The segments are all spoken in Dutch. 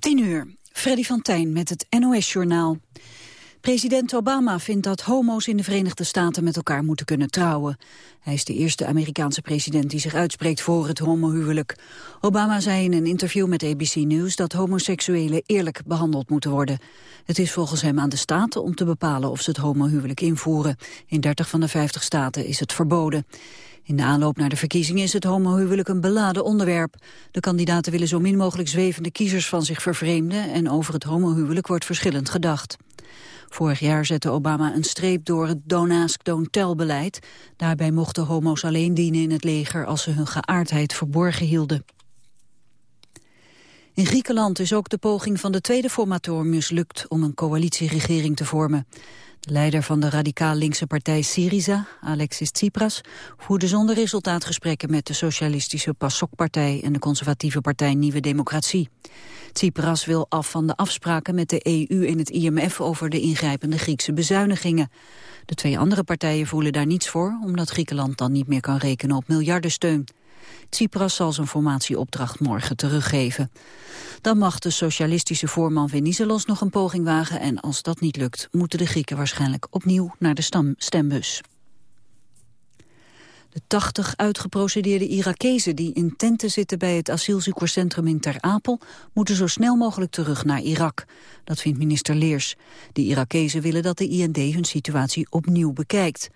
10 uur. Freddy van Tijn met het NOS-journaal. President Obama vindt dat homo's in de Verenigde Staten met elkaar moeten kunnen trouwen. Hij is de eerste Amerikaanse president die zich uitspreekt voor het homohuwelijk. Obama zei in een interview met ABC News dat homoseksuelen eerlijk behandeld moeten worden. Het is volgens hem aan de staten om te bepalen of ze het homohuwelijk invoeren. In 30 van de 50 staten is het verboden. In de aanloop naar de verkiezingen is het homohuwelijk een beladen onderwerp. De kandidaten willen zo min mogelijk zwevende kiezers van zich vervreemden... en over het homohuwelijk wordt verschillend gedacht. Vorig jaar zette Obama een streep door het Don't Ask, Don't Tell beleid. Daarbij mochten homo's alleen dienen in het leger als ze hun geaardheid verborgen hielden. In Griekenland is ook de poging van de tweede formator mislukt om een coalitieregering te vormen. De leider van de radicaal-linkse partij Syriza, Alexis Tsipras, voerde zonder resultaat gesprekken met de socialistische PASOK-partij en de conservatieve partij Nieuwe Democratie. Tsipras wil af van de afspraken met de EU en het IMF over de ingrijpende Griekse bezuinigingen. De twee andere partijen voelen daar niets voor, omdat Griekenland dan niet meer kan rekenen op miljardensteun. Tsipras zal zijn formatieopdracht morgen teruggeven. Dan mag de socialistische voorman Venizelos nog een poging wagen... en als dat niet lukt, moeten de Grieken waarschijnlijk opnieuw naar de stembus. De 80 uitgeprocedeerde Irakezen die in tenten zitten bij het asielzoekerscentrum in Ter Apel moeten zo snel mogelijk terug naar Irak. Dat vindt minister Leers. De Irakezen willen dat de IND hun situatie opnieuw bekijkt.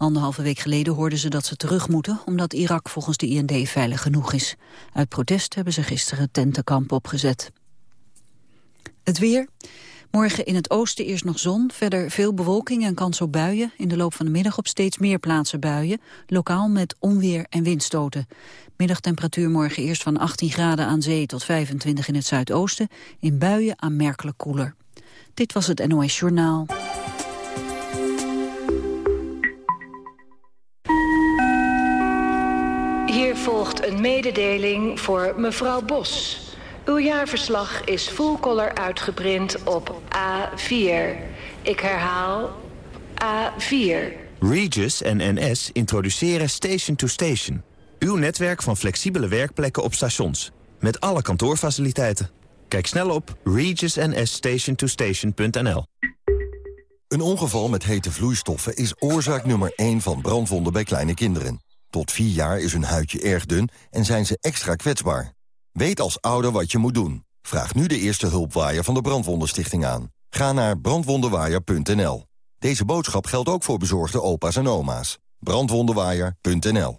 Anderhalve week geleden hoorden ze dat ze terug moeten... omdat Irak volgens de IND veilig genoeg is. Uit protest hebben ze gisteren tentenkamp opgezet. Het weer. Morgen in het oosten eerst nog zon, verder veel bewolking en kans op buien. In de loop van de middag op steeds meer plaatsen buien, lokaal met onweer en windstoten. Middagtemperatuur morgen eerst van 18 graden aan zee tot 25 in het zuidoosten. In buien aanmerkelijk koeler. Dit was het NOS Journaal. Hier volgt een mededeling voor mevrouw Bos. Uw jaarverslag is full color uitgeprint op A4. Ik herhaal A4. Regis en NS introduceren Station to Station. Uw netwerk van flexibele werkplekken op stations. Met alle kantoorfaciliteiten. Kijk snel op regisnsstationtostation.nl Een ongeval met hete vloeistoffen is oorzaak nummer 1 van brandwonden bij kleine kinderen. Tot 4 jaar is hun huidje erg dun en zijn ze extra kwetsbaar. Weet als ouder wat je moet doen. Vraag nu de eerste hulpwaaier van de Brandwondenstichting aan. Ga naar brandwondenwaaier.nl. Deze boodschap geldt ook voor bezorgde opa's en oma's. Brandwondenwaaier.nl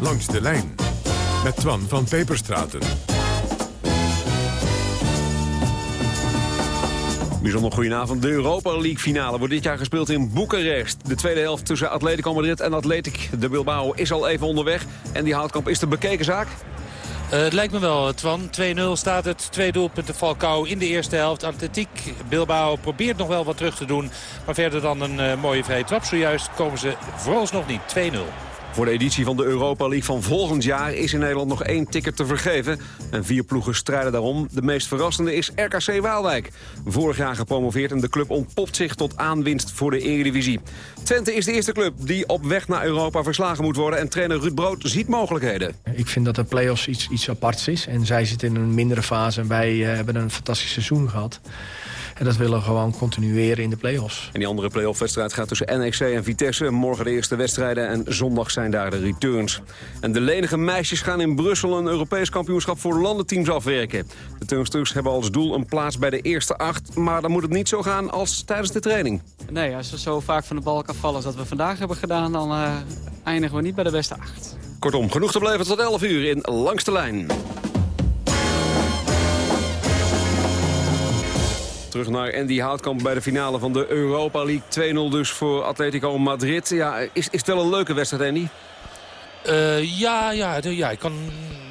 Langs de lijn met Twan van Peperstraten. Bijzonder goedenavond. De Europa League finale wordt dit jaar gespeeld in Boekarest. De tweede helft tussen Atletico Madrid en Atletic de Bilbao is al even onderweg. En die houtkamp is de bekeken zaak. Uh, het lijkt me wel, Twan. 2-0 staat het. Twee doelpunten Falcao in de eerste helft. Atletiek Bilbao probeert nog wel wat terug te doen. Maar verder dan een uh, mooie vrije trap. Zojuist komen ze vooralsnog niet. 2-0. Voor de editie van de Europa League van volgend jaar is in Nederland nog één ticket te vergeven. En vier ploegen strijden daarom. De meest verrassende is RKC Waalwijk. Vorig jaar gepromoveerd en de club ontpopt zich tot aanwinst voor de Eredivisie. Twente is de eerste club die op weg naar Europa verslagen moet worden. En trainer Ruud Brood ziet mogelijkheden. Ik vind dat de play-offs iets, iets aparts is. En zij zitten in een mindere fase en wij uh, hebben een fantastisch seizoen gehad. En dat willen we gewoon continueren in de play-offs. En die andere play-off wedstrijd gaat tussen NEC en Vitesse. Morgen de eerste wedstrijden en zondag zijn daar de returns. En de lenige meisjes gaan in Brussel een Europees kampioenschap voor landenteams afwerken. De turnsters hebben als doel een plaats bij de eerste acht. Maar dan moet het niet zo gaan als tijdens de training. Nee, als we zo vaak van de balk afvallen als dat we vandaag hebben gedaan... dan uh, eindigen we niet bij de beste acht. Kortom, genoeg te blijven tot 11 uur in Langste Lijn. Terug naar Andy Houtkamp bij de finale van de Europa League. 2-0 dus voor Atletico Madrid. Ja, is, is het wel een leuke wedstrijd, Andy? Uh, ja, ja, ja, ik kan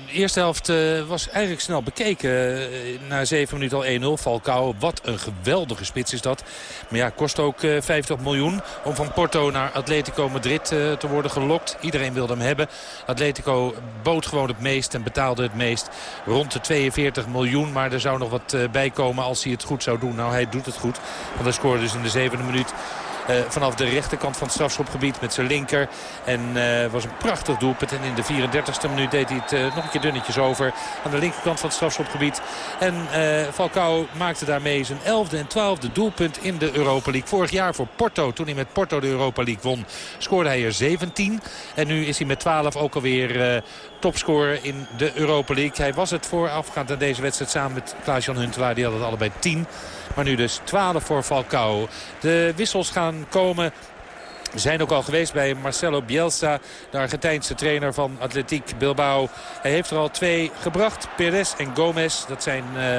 de eerste helft uh, was eigenlijk snel bekeken. Uh, na 7 minuten al 1-0. Falcao, wat een geweldige spits is dat. Maar ja, kost ook uh, 50 miljoen om van Porto naar Atletico Madrid te worden gelokt. Iedereen wilde hem hebben. Atletico bood gewoon het meest en betaalde het meest. Rond de 42 miljoen. Maar er zou nog wat bij komen als hij het goed zou doen. Nou, hij doet het goed. Want hij scoorde dus in de zevende minuut vanaf de rechterkant van het strafschopgebied met zijn linker. En uh, was een prachtig doelpunt. En in de 34e minuut deed hij het uh, nog een keer dunnetjes over. Aan de linkerkant van het strafschopgebied. En Falcao maakte daarmee zijn 11e en 12e doelpunt in de Europa League. Vorig jaar voor Porto, toen hij met Porto de Europa League won, scoorde hij er 17. En nu is hij met 12 ook alweer topscorer in de Europa League. Hij was het voorafgaand aan deze wedstrijd samen met Klaas-Jan Huntelaar. Die had het allebei 10. Maar nu dus 12 voor Falcao. De wissels gaan komen we zijn ook al geweest bij Marcelo Bielsa, de Argentijnse trainer van Atletiek Bilbao. Hij heeft er al twee gebracht, Perez en Gomez. Dat zijn uh,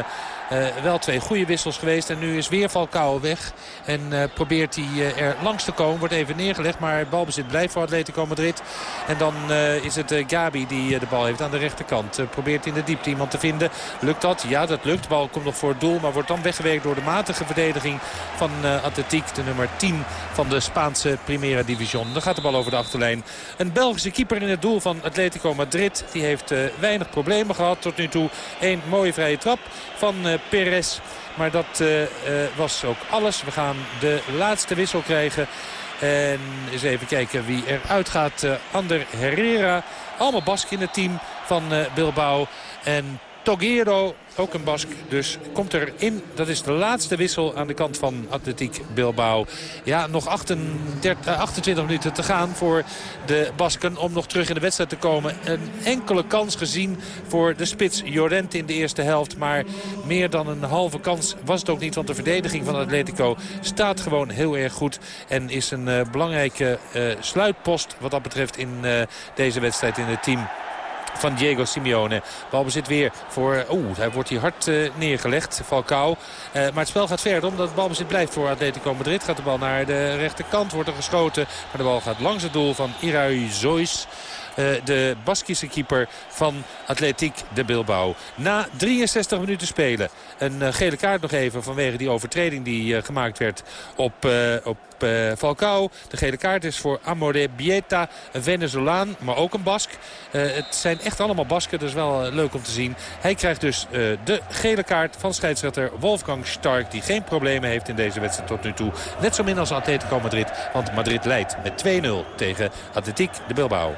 uh, wel twee goede wissels geweest. En nu is weer Falcao weg. En uh, probeert hij er langs te komen. Wordt even neergelegd, maar balbezit blijft voor Atletico Madrid. En dan is het Gabi die de bal heeft aan de rechterkant. probeert in de diepte iemand te vinden. Lukt dat? Ja, dat lukt. Bal komt nog voor het doel, maar wordt dan weggewerkt door de matige verdediging van Atletiek. De nummer 10 van de Spaanse Primera Division. Dan gaat de bal over de achterlijn. Een Belgische keeper in het doel van Atletico Madrid. Die heeft weinig problemen gehad tot nu toe. Een mooie vrije trap van Perez. Maar dat uh, was ook alles. We gaan de laatste wissel krijgen. En eens even kijken wie eruit gaat. Ander Herrera. Allemaal Bask in het team van Bilbao. En Togero, ook een Bask, dus komt erin. Dat is de laatste wissel aan de kant van Atletiek Bilbao. Ja, nog 28, 28 eh, minuten te gaan voor de Basken om nog terug in de wedstrijd te komen. Een enkele kans gezien voor de spits Jorent in de eerste helft. Maar meer dan een halve kans was het ook niet. Want de verdediging van Atletico staat gewoon heel erg goed. En is een uh, belangrijke uh, sluitpost wat dat betreft in deze wedstrijd in het team van Diego Simeone. Balbezit weer voor... Oeh, hij wordt hier hard uh, neergelegd, Falcao. Uh, maar het spel gaat verder omdat het balbezit blijft voor Atletico Madrid. Gaat de bal naar de rechterkant, wordt er geschoten. Maar de bal gaat langs het doel van Irui Zois. Uh, de Baskische keeper van Atletiek de Bilbao. Na 63 minuten spelen. Een uh, gele kaart nog even vanwege die overtreding die uh, gemaakt werd op, op Falcao. De gele kaart is voor Amore Bieta, een Venezolaan, maar ook een Bask. Het zijn echt allemaal Basken, dat is wel leuk om te zien. Hij krijgt dus de gele kaart van scheidsrechter Wolfgang Stark... die geen problemen heeft in deze wedstrijd tot nu toe. Net zo min als Atletico Madrid, want Madrid leidt met 2-0 tegen Atletiek de Bilbao.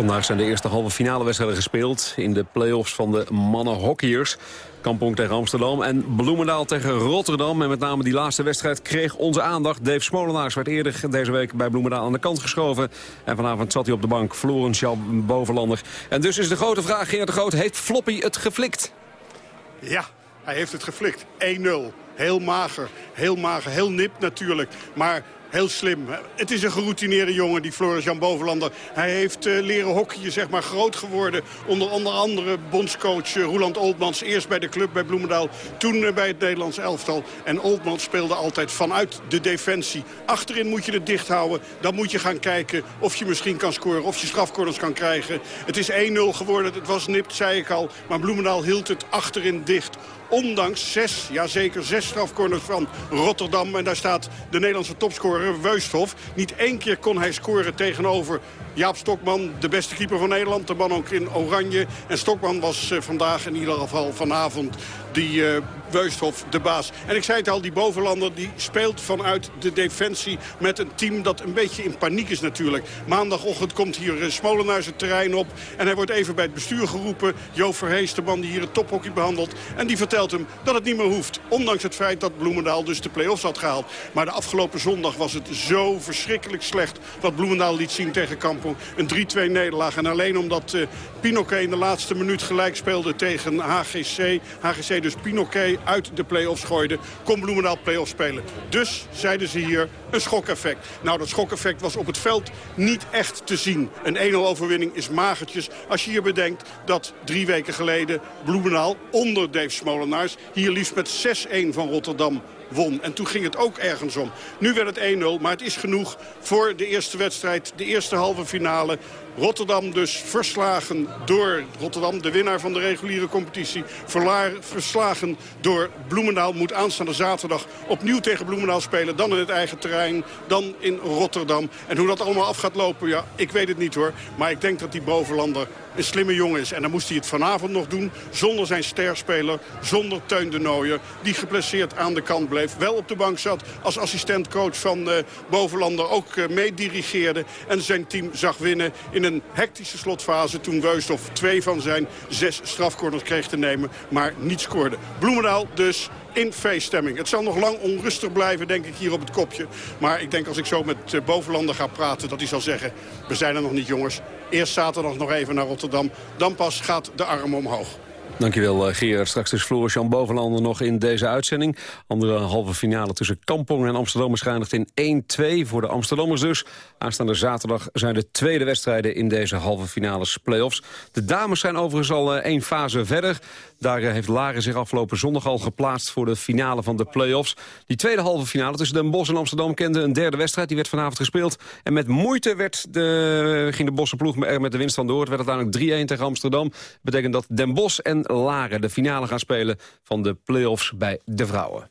Vandaag zijn de eerste halve finale wedstrijden gespeeld in de play-offs van de mannenhockeyers. Kampong tegen Amsterdam en Bloemendaal tegen Rotterdam. En met name die laatste wedstrijd kreeg onze aandacht. Dave Smolenaars werd eerder deze week bij Bloemendaal aan de kant geschoven. En vanavond zat hij op de bank, Florens Jan Bovenlander. En dus is de grote vraag, Gerard de Groot, heeft Floppy het geflikt? Ja, hij heeft het geflikt. 1-0. Heel mager, heel mager, heel nip natuurlijk. Maar Heel slim. Het is een geroutineerde jongen, die Floris-Jan Bovenlander. Hij heeft uh, leren hockeyen, zeg maar, groot geworden. Onder, onder andere bondscoach uh, Roland Oldmans. Eerst bij de club bij Bloemendaal, toen uh, bij het Nederlands elftal. En Oldmans speelde altijd vanuit de defensie. Achterin moet je het dicht houden. Dan moet je gaan kijken of je misschien kan scoren. Of je strafcorners kan krijgen. Het is 1-0 geworden. Het was nipt, zei ik al. Maar Bloemendaal hield het achterin dicht. Ondanks zes, ja zeker zes strafcorners van Rotterdam. En daar staat de Nederlandse topscorer Weusthof. Niet één keer kon hij scoren tegenover Jaap Stokman, de beste keeper van Nederland. De man ook in oranje. En Stokman was uh, vandaag in ieder geval vanavond die uh, Weusthof, de baas. En ik zei het al, die bovenlander die speelt vanuit de defensie... met een team dat een beetje in paniek is natuurlijk. Maandagochtend komt hier uh, Smolenaars het terrein op. En hij wordt even bij het bestuur geroepen. Jo Verhees, de man die hier het tophockey behandelt. En die vertelt hem dat het niet meer hoeft. Ondanks het feit dat Bloemendaal dus de play-offs had gehaald. Maar de afgelopen zondag was het zo verschrikkelijk slecht... wat Bloemendaal liet zien tegen Kamp Een 3-2 nederlaag. En alleen omdat uh, Pinoquet in de laatste minuut gelijk speelde tegen HGC. HGC dus Pinoquet uit de play-offs gooide. Kon Bloemendaal play-offs spelen. Dus, zeiden ze hier, een schokeffect. Nou, dat schokeffect was op het veld niet echt te zien. Een 1-0 overwinning is magertjes. Als je hier bedenkt dat drie weken geleden Bloemendaal onder Dave Smolenaars... hier liefst met 6-1 van Rotterdam won. En toen ging het ook ergens om. Nu werd het 1-0, maar het is genoeg voor de eerste wedstrijd, de eerste halve finale. Rotterdam dus verslagen door Rotterdam, de winnaar van de reguliere competitie. Verlaar, verslagen door Bloemendaal. Moet aanstaande zaterdag opnieuw tegen Bloemendaal spelen. Dan in het eigen terrein, dan in Rotterdam. En hoe dat allemaal af gaat lopen, ja, ik weet het niet hoor. Maar ik denk dat die bovenlander een slimme jongen is. En dan moest hij het vanavond nog doen zonder zijn sterspeler, zonder Teun de Nooier. Die geplaceerd aan de kant bleef. Wel op de bank zat als assistentcoach van uh, Bovenlander. Ook uh, meedirigeerde en zijn team zag winnen in een hectische slotfase. Toen Weusdorf twee van zijn zes strafcorners kreeg te nemen, maar niet scoorde. Bloemendaal dus in feeststemming. Het zal nog lang onrustig blijven, denk ik, hier op het kopje. Maar ik denk als ik zo met uh, Bovenlander ga praten, dat hij zal zeggen... we zijn er nog niet, jongens. Eerst zaterdag nog even naar Rotterdam. Dan pas gaat de arm omhoog. Dankjewel eh, Gerard. Straks is Floris-Jan Bovenlander nog in deze uitzending. Andere halve finale tussen Kampong en Amsterdam beschijnigt in 1-2 voor de Amsterdammers dus. Aanstaande zaterdag zijn de tweede wedstrijden in deze halve finales play-offs. De dames zijn overigens al eh, één fase verder. Daar eh, heeft Laren zich afgelopen zondag al geplaatst voor de finale van de play-offs. Die tweede halve finale tussen Den Bosch en Amsterdam kende een derde wedstrijd. Die werd vanavond gespeeld. En met moeite werd de, ging de Bosse ploeg met de winst van door. Het werd uiteindelijk 3-1 tegen Amsterdam. Betekent dat Den Bosch en Laren de finale gaan spelen van de play-offs bij de vrouwen.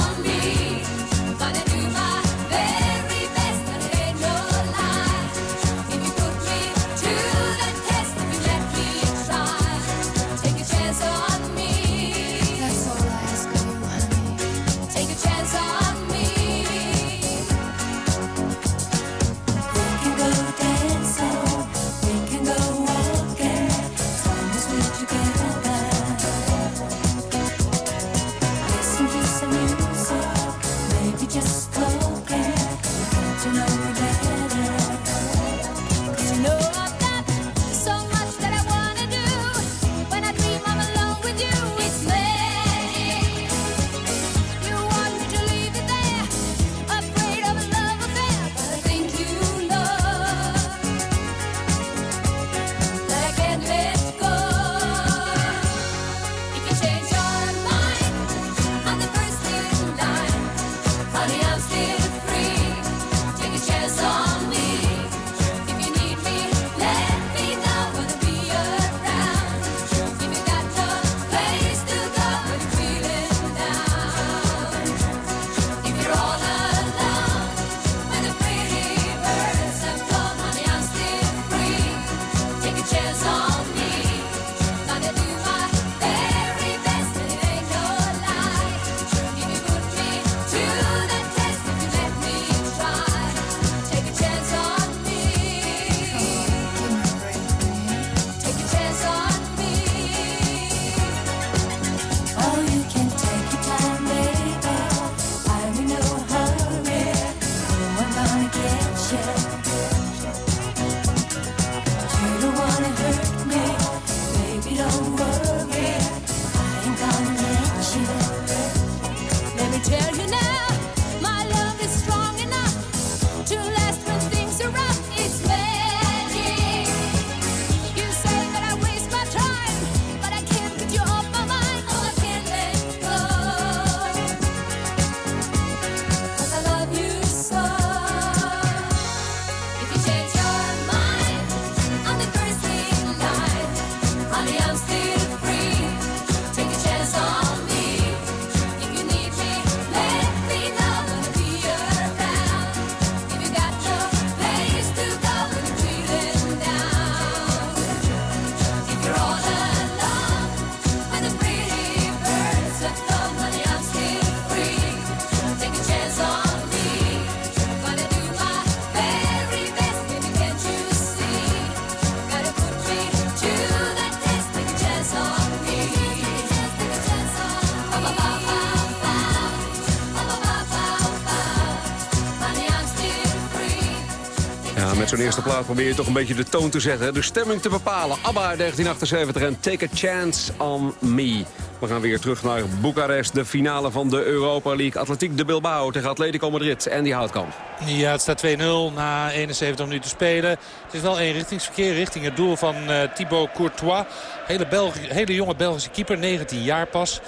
Ja, met zo'n eerste plaat probeer je toch een beetje de toon te zetten. De stemming te bepalen. ABBA 1978 en Take a Chance on Me. We gaan weer terug naar Boekarest. De finale van de Europa League. Atletiek de Bilbao tegen Atletico Madrid. En die Houtkamp. Ja, het staat 2-0 na 71 minuten spelen. Het is wel eenrichtingsverkeer richting het doel van uh, Thibaut Courtois. Hele, Belgi hele jonge Belgische keeper, 19 jaar pas.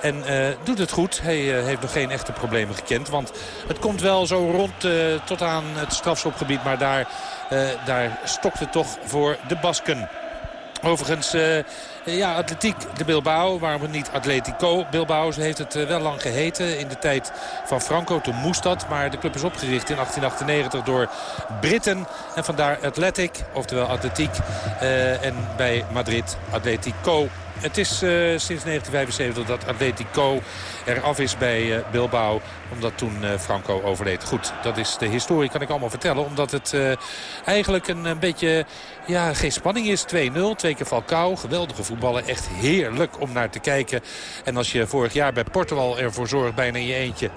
En uh, doet het goed. Hij uh, heeft nog geen echte problemen gekend. Want het komt wel zo rond uh, tot aan het strafschopgebied. Maar daar, daar het toch voor de Basken. Overigens, ja, Atletiek de Bilbao, waarom niet Atletico Bilbao. Ze heeft het wel lang geheten in de tijd van Franco. Toen moest dat, maar de club is opgericht in 1898 door Britten. En vandaar Athletic, oftewel Atletiek. en bij Madrid Atletico het is uh, sinds 1975 dat Atletico eraf is bij uh, Bilbao. Omdat toen uh, Franco overleed. Goed, dat is de historie, kan ik allemaal vertellen. Omdat het eigenlijk een, een, beetje ja, geen spanning is. 2-0, twee keer Falcao. Geweldige voetballen. Echt heerlijk om naar te kijken. En als je vorig jaar bij Portugal ervoor zorgt bijna in je eentje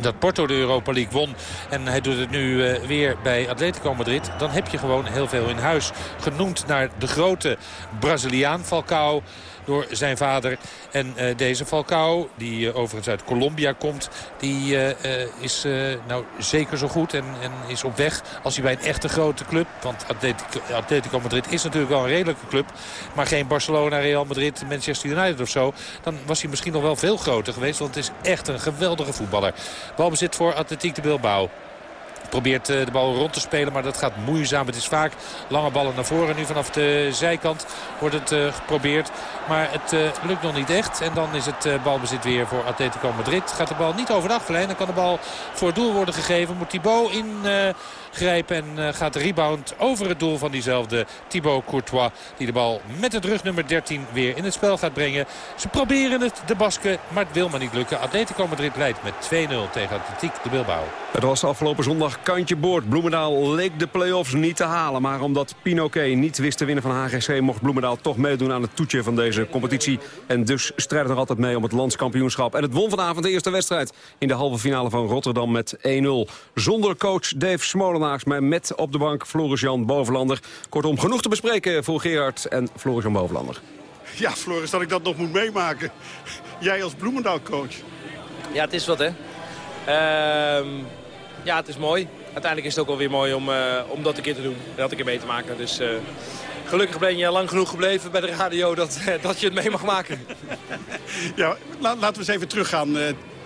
dat Porto de Europa League won. En hij doet het nu uh, weer bij Atletico Madrid. Dan heb je gewoon heel veel in huis. Genoemd naar de grote Braziliaan Falcao door zijn vader. En uh, deze Falcao, die uh, overigens uit Colombia komt... die uh, is nou zeker zo goed en, en, is op weg als hij bij een echte grote club... want Atletico, Atletico, Madrid is natuurlijk wel een redelijke club... maar geen Barcelona, Real Madrid, Manchester United of zo... dan was hij misschien nog wel veel groter geweest... want het is echt een geweldige voetballer. Balbezit voor Atletiek de Bilbao. Probeert de bal rond te spelen, maar dat gaat moeizaam. Het is vaak lange ballen naar voren. Nu vanaf de zijkant wordt het uh, geprobeerd. Maar het uh, lukt nog niet echt. En dan is het balbezit weer voor Atletico Madrid. Gaat de bal niet over de achterlijn. Dan kan de bal voor het doel worden gegeven. Moet Thibaut ingrijpen en gaat de rebound over het doel van diezelfde Thibaut Courtois. Die de bal met het rug nummer 13 weer in het spel gaat brengen. Ze proberen het, de Basken, maar het wil maar niet lukken. Atletico Madrid leidt met 2-0 tegen Atletiek de Bilbao. Het was afgelopen zondag kantje boord. Bloemendaal leek de play-offs niet te halen. Maar omdat Pinoquet niet wist te winnen van HGC... mocht Bloemendaal toch meedoen aan het toetje van deze competitie. En dus strijdt nog altijd mee om het landskampioenschap. En het won vanavond de eerste wedstrijd in de halve finale van Rotterdam met 1-0. Zonder coach Dave Smolenaars, maar met op de bank Floris-Jan Bovenlander. Kortom, genoeg te bespreken voor Gerard en Floris-Jan Bovenlander. Ja, Floris, dat ik dat nog moet meemaken. Jij als Bloemendaal-coach. Ja, het is wat, hè. Ehm... Ja, het is mooi. Uiteindelijk is het ook wel weer mooi om, uh, om dat een keer te doen. Dat een keer mee te maken. Dus uh, gelukkig ben je lang genoeg gebleven bij de radio dat, uh, dat je het mee mag maken. ja, la laten we eens even teruggaan.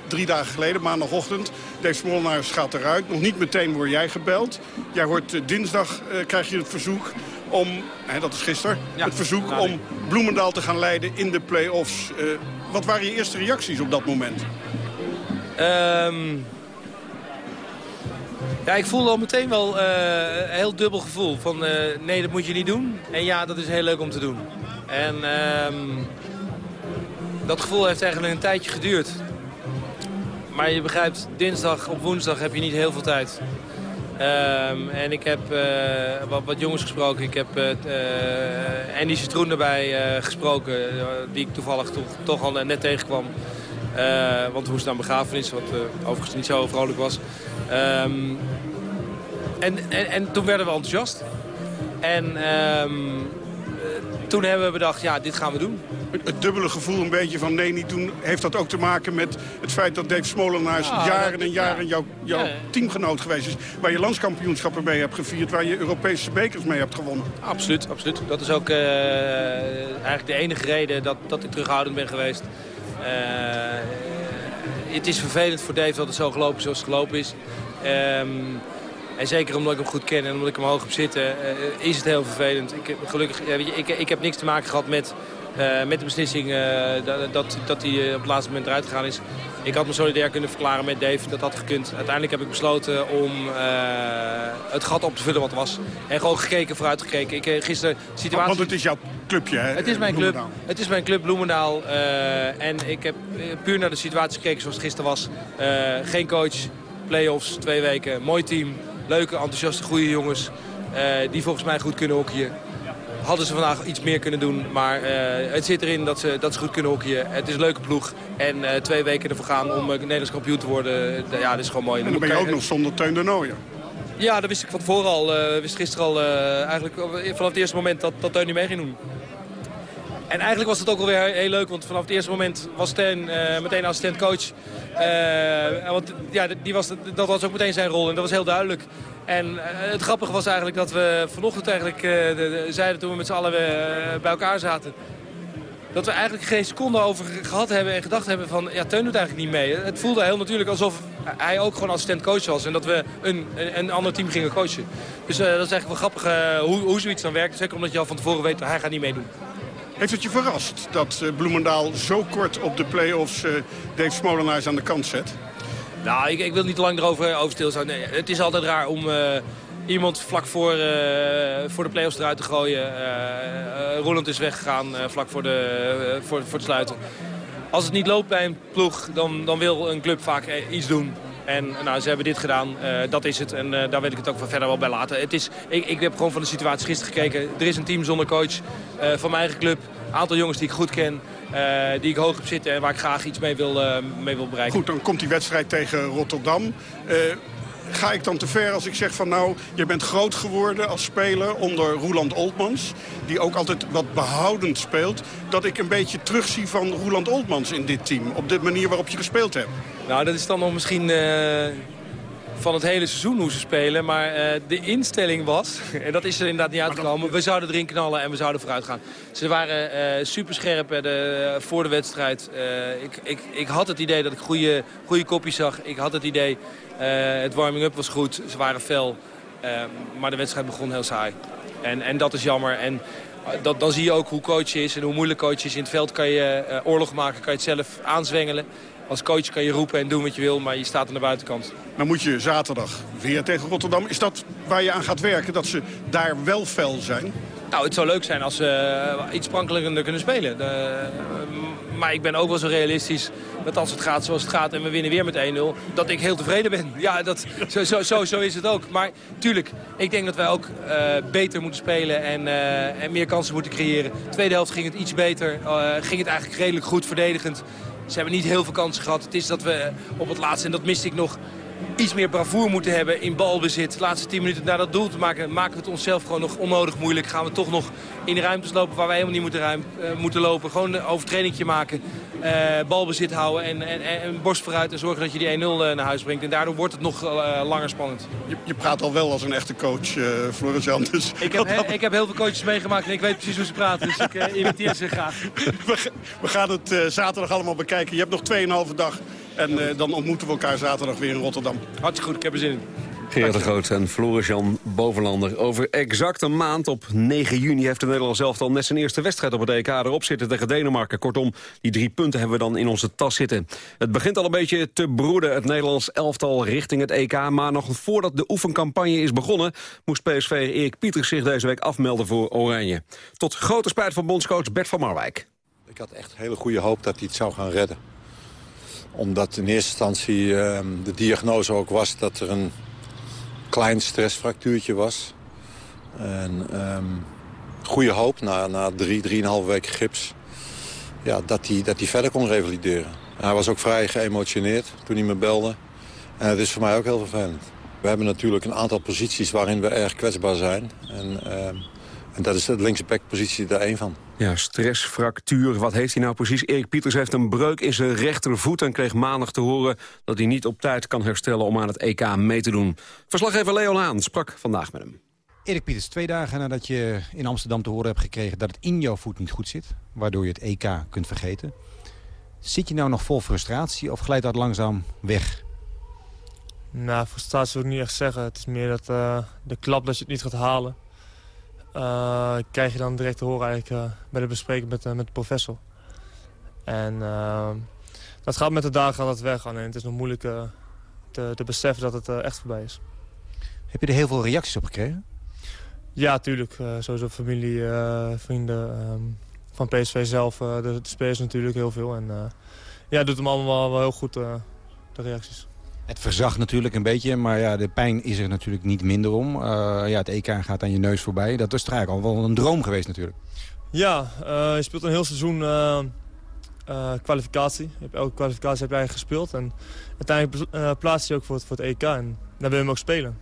drie dagen geleden, maandagochtend. Dave Smolnaars gaat eruit. Nog niet meteen word jij gebeld. Jij hoort dinsdag, krijg je het verzoek om, hè, dat is gisteren, ja, het verzoek nou, om Bloemendaal te gaan leiden in de play-offs. wat waren je eerste reacties op dat moment? Um... Ja, ik voelde al meteen wel uh, een heel dubbel gevoel. Van uh, nee, dat moet je niet doen. En ja, dat is heel leuk om te doen. En uh, dat gevoel heeft eigenlijk een tijdje geduurd. Maar je begrijpt, dinsdag op woensdag heb je niet heel veel tijd. Um, en ik heb uh, wat, jongens gesproken. Ik heb uh, Andy Citroen erbij gesproken. die ik toevallig toch al net tegenkwam. Want we moesten naar begrafenis, wat overigens niet zo vrolijk was. Um, en, en, en, toen werden we enthousiast. En um, toen hebben we bedacht, ja, dit gaan we doen. Het dubbele gevoel een beetje van nee, niet doen... heeft dat ook te maken met het feit dat Dave Smolenaars ja, jaren en jaren ja. jouw, jouw ja. teamgenoot geweest is. Waar je landskampioenschappen mee hebt gevierd. Waar je Europese bekers mee hebt gewonnen. Absoluut, absoluut. Dat is ook uh, eigenlijk de enige reden dat, dat ik terughoudend ben geweest. Uh, het is vervelend voor Dave dat het zo gelopen zoals het gelopen is. Um, en zeker omdat ik hem goed ken en omdat ik hem hoog heb zitten, uh, is het heel vervelend. Ik, gelukkig, ik, ik heb niks te maken gehad met, uh, met de beslissing uh, dat, dat, hij op het laatste moment eruit gegaan is. Ik had me solidair kunnen verklaren met Dave, dat had gekund. Uiteindelijk heb ik besloten om het gat op te vullen wat was. En gewoon gekeken, vooruit gekeken. Ik, gisteren, situatie... Want het is jouw clubje, hè? Het is mijn club, het is mijn club Bloemendaal. en ik heb puur naar de situatie gekeken zoals het gisteren was. geen coach, play-offs, twee weken, mooi team. Leuke, enthousiaste, goede jongens. Uh, die volgens mij goed kunnen hockeyen. Hadden ze vandaag iets meer kunnen doen. Maar uh, het zit erin dat ze, dat ze goed kunnen hockeyen. Het is een leuke ploeg. En uh, twee weken ervoor gaan om Nederlands kampioen te worden. ja, dat is gewoon mooi. En dan ben je ook nog zonder Teun de Nooijen. Ja, dat wist ik van tevoren al. Uh, wist gisteren al eigenlijk vanaf het eerste moment dat, dat Teun niet mee ging doen. En eigenlijk was het ook alweer heel leuk, want vanaf het eerste moment was Teun meteen assistent-coach. want ja, die was, dat was ook meteen zijn rol en dat was heel duidelijk. En het grappige was eigenlijk dat we vanochtend eigenlijk zeiden toen we met z'n allen bij elkaar zaten dat we eigenlijk geen seconde over gehad hebben en gedacht hebben van... ja, Teun doet eigenlijk niet mee. Het voelde heel natuurlijk alsof hij ook gewoon assistent coach was... en dat we een, een, ander team gingen coachen. Dus dat is eigenlijk wel grappig hoe, hoe zoiets dan werkt. Zeker omdat je al van tevoren weet, hij gaat niet meedoen. Heeft het je verrast dat uh, Bloemendaal zo kort op de play-offs Dave Smolenaars aan de kant zet? Nou, ik, ik wil niet lang erover over stilstaan. Nee, het is altijd raar om iemand vlak voor, uh, voor de play-offs eruit te gooien. Uh, Roland is weggegaan vlak voor, de, voor, voor het sluiten. Als het niet loopt bij een ploeg, dan, dan wil een club vaak iets doen. En nou, ze hebben dit gedaan, dat is het. En daar wil ik het ook verder wel bij laten. Het is, ik, ik heb gewoon van de situatie gisteren gekeken. Er is een team zonder coach van mijn eigen club. Een aantal jongens die ik goed ken. Die ik hoog heb zitten en waar ik graag iets mee wil, mee wil bereiken. Goed, dan komt die wedstrijd tegen Rotterdam ga ik dan te ver als ik zeg van nou, je bent groot geworden als speler onder Roeland Oltmans. Die ook altijd wat behoudend speelt. Dat ik een beetje terugzie van Roeland Oltmans in dit team. Op de manier waarop je gespeeld hebt. Nou, dat is dan nog misschien... Uh van het hele seizoen hoe ze spelen. Maar uh, de instelling was, en dat is er inderdaad niet uitgekomen... we zouden erin knallen en we zouden vooruit gaan. Ze waren uh, superscherp de, voor de wedstrijd. Uh, ik, ik, ik had het idee dat ik goede, goede kopjes zag. Ik had het idee het warming-up was goed, ze waren fel. Uh, maar de wedstrijd begon heel saai. En, en dat is jammer. En dat, dan zie je ook hoe coach is en hoe moeilijk coach is. In het veld kan je oorlog maken, kan je het zelf aanzwengelen. Als coach kan je roepen en doen wat je wil, maar je staat aan de buitenkant. Maar moet je zaterdag weer tegen Rotterdam. Is dat waar je aan gaat werken, dat ze daar wel fel zijn? Nou, het zou leuk zijn als ze uh, iets sprankelender kunnen spelen. De, uh, maar ik ben ook wel zo realistisch dat als het gaat zoals het gaat en we winnen weer met 1-0... dat ik heel tevreden ben. Ja, dat, zo, zo, zo, zo, is het ook. Maar tuurlijk, ik denk dat wij ook uh, beter moeten spelen en, en meer kansen moeten creëren. De tweede helft ging het iets beter. ging het eigenlijk redelijk goed verdedigend. Ze hebben niet heel veel kansen gehad. Het is dat we op het laatste, en dat miste ik nog iets meer bravoer moeten hebben in balbezit. De laatste 10 minuten naar dat doel te maken, maken we het onszelf gewoon nog onnodig moeilijk. Gaan we toch nog in de ruimtes lopen waar wij helemaal niet moeten, ruim, uh, moeten lopen. Gewoon een overtredingje maken, uh, balbezit houden en, en, en, borst vooruit en zorgen dat je die 1-0 uh, naar huis brengt. En daardoor wordt het nog langer spannend. Je, je, praat al wel als een echte coach, uh, Floris Jan. Dus ik, heb, he, ik heb heel veel coaches meegemaakt en ik weet precies hoe ze praten. Dus ik uh, imiteer ze graag. We, we gaan het zaterdag allemaal bekijken. Je hebt nog 2,5 dag en uh, dan ontmoeten we elkaar zaterdag weer in Rotterdam. Hartstikke goed, ik heb er zin in. Gerard de Groot en Floris-Jan Bovenlander. Over exact een maand, op 9 juni, heeft de Nederlands elftal net zijn eerste wedstrijd op het EK erop zitten tegen Denemarken. Kortom, die drie punten hebben we dan in onze tas zitten. Het begint al een beetje te broeden, het Nederlands elftal richting het EK. Maar nog voordat de oefencampagne is begonnen, moest PSV Erik Pieters zich deze week afmelden voor Oranje. Tot grote spijt van bondscoach Bert van Marwijk. Ik had echt hele goede hoop dat hij het zou gaan redden omdat in eerste instantie uh, de diagnose ook was dat er een klein stressfractuurtje was. En um, goede hoop na, na drie, drieënhalve weken gips... Ja, dat hij dat verder kon revalideren. Hij was ook vrij geëmotioneerd toen hij me belde. En het is voor mij ook heel vervelend. We hebben natuurlijk een aantal posities waarin we erg kwetsbaar zijn. En, uh, en dat is de linkse backpositie daar één van. Ja, stressfractuur. Wat heeft hij nou precies? Erik Pieters heeft een breuk in zijn rechtervoet... en kreeg maandag te horen dat hij niet op tijd kan herstellen... om aan het EK mee te doen. Verslaggever Leo Haan sprak vandaag met hem. Erik Pieters, twee dagen nadat je in Amsterdam te horen hebt gekregen... dat het in jouw voet niet goed zit, waardoor je het EK kunt vergeten... zit je nou nog vol frustratie of glijdt dat langzaam weg? Nou, frustratie wil ik niet echt zeggen. Het is meer dat uh, de klap dat je het niet gaat halen... Uh, krijg je dan direct te horen eigenlijk, uh, bij de bespreking met, uh, met de professor. En dat gaat met de dagen dat weg. En het is nog moeilijk te, te, beseffen dat het echt voorbij is. Heb je er heel veel reacties op gekregen? Ja, tuurlijk. sowieso familie, vrienden um, van PSV zelf. de, de spelers natuurlijk heel veel. En ja, het doet hem allemaal wel heel goed, de reacties. Het verzacht natuurlijk een beetje, maar ja, de pijn is er natuurlijk niet minder om. Uh, ja, het EK gaat aan je neus voorbij. Dat is eigenlijk al wel een droom geweest natuurlijk. Ja, uh, je speelt een heel seizoen uh, kwalificatie. Je elke kwalificatie heb je gespeeld. En uiteindelijk plaats je ook voor het, voor het EK. En daar wil je hem ook spelen.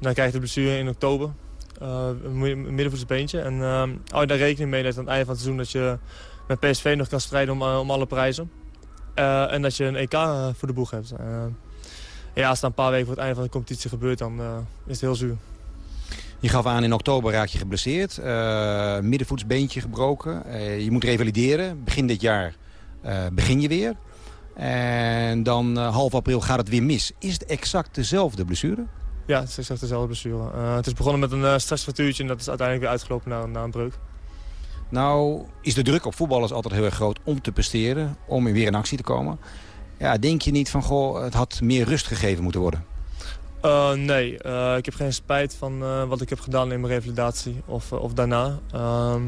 dan krijg je de blessure in oktober. een middenvoetsbeentje. En hou je daar rekening mee dat aan het einde van het seizoen... dat je met PSV nog kan strijden om, om alle prijzen. En dat je een EK voor de boeg hebt. ja, als het een paar weken voor het einde van de competitie gebeurt, dan is het heel zuur. Je gaf aan in oktober raak je geblesseerd. Middenvoetsbeentje gebroken. Je moet revalideren. Begin dit jaar begin je weer. En dan half april gaat het weer mis. Is het exact dezelfde blessure? Ja, het is exact dezelfde blessure. het is begonnen met een stressfractuurtje en dat is uiteindelijk weer uitgelopen naar, naar een breuk. Nou is de druk op voetballers altijd heel erg groot om te presteren. Om weer in actie te komen. Ja, denk je niet van, goh, het had meer rust gegeven moeten worden? Uh, nee, uh, ik heb geen spijt van uh, wat ik heb gedaan in mijn revalidatie of, of daarna. Ehm,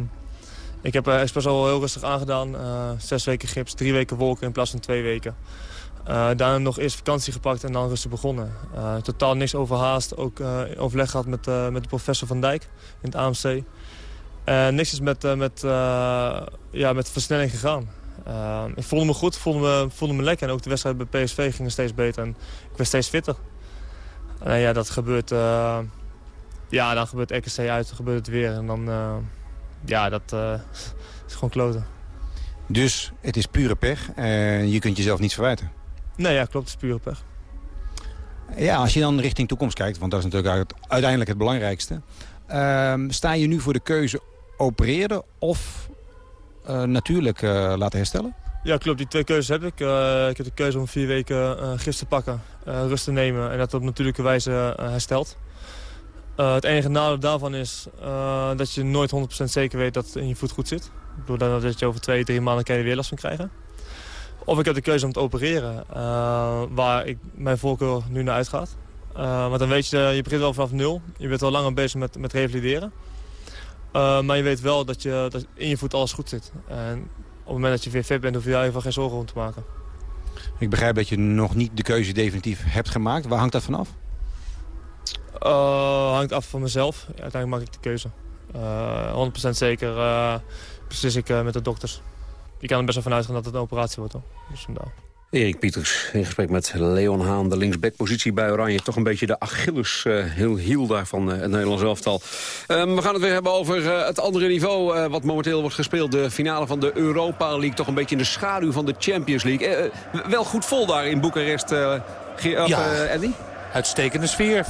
ik heb Express al heel rustig aangedaan. zes weken gips, drie weken wolken in plaats van twee weken. daarna nog eerst vakantie gepakt en dan rustig begonnen. totaal niks overhaast. Ook overleg gehad met, met de professor Van Dijk in het AMC. Niks is met, met, ja, met versnelling gegaan. ik voelde me goed, voelde me, voelde me lekker. En ook de wedstrijd bij PSV ging steeds beter. En ik werd steeds fitter. En ja, dat gebeurt... Ja, dan gebeurt RKC uit, dan gebeurt het weer. En dan... Ja, dat is gewoon kloten. Dus het is pure pech en je kunt jezelf niets verwijten? Nee, ja, klopt. Het is pure pech. Ja, als je dan richting toekomst kijkt, want dat is natuurlijk uiteindelijk het belangrijkste. Ehm, sta je nu voor de keuze opereren of natuurlijk laten herstellen? Ja, klopt. Die twee keuzes heb ik. Uh, ik heb de keuze om vier weken gist te pakken, rust te nemen en dat op natuurlijke wijze herstelt. het enige nadeel daarvan is dat je nooit 100% zeker weet dat in je voet goed zit. Doordat dat je over twee, drie maanden kan weer last van krijgen. Of ik heb de keuze om te opereren, waar ik mijn voorkeur nu naar uitgaat. want dan weet je, je begint wel vanaf nul. Je bent al langer bezig met, met revalideren. Maar je weet wel dat, je, dat in je voet alles goed zit. En op het moment dat je weer fit bent, hoef je daar even geen zorgen om te maken. Ik begrijp dat je nog niet de keuze definitief hebt gemaakt. Waar hangt dat vanaf? Uh, hangt af van mezelf. uiteindelijk maak ik de keuze. Uh, 100% zeker uh, beslis ik met de dokters. Je kan er best wel van uitgaan dat het een operatie wordt. Hoor. Dus vandaar. Erik Pieters in gesprek met Leon Haan, de linksbackpositie bij Oranje. Toch een beetje de Achilles uh, heel hiel daar van uh, het Nederlands elftal. Um, we gaan het weer hebben over uh, het andere niveau wat momenteel wordt gespeeld. De finale van de Europa League. Toch een beetje in de schaduw van de Champions League. wel goed vol daar in Boekarest, ja. Eddie? Uitstekende sfeer,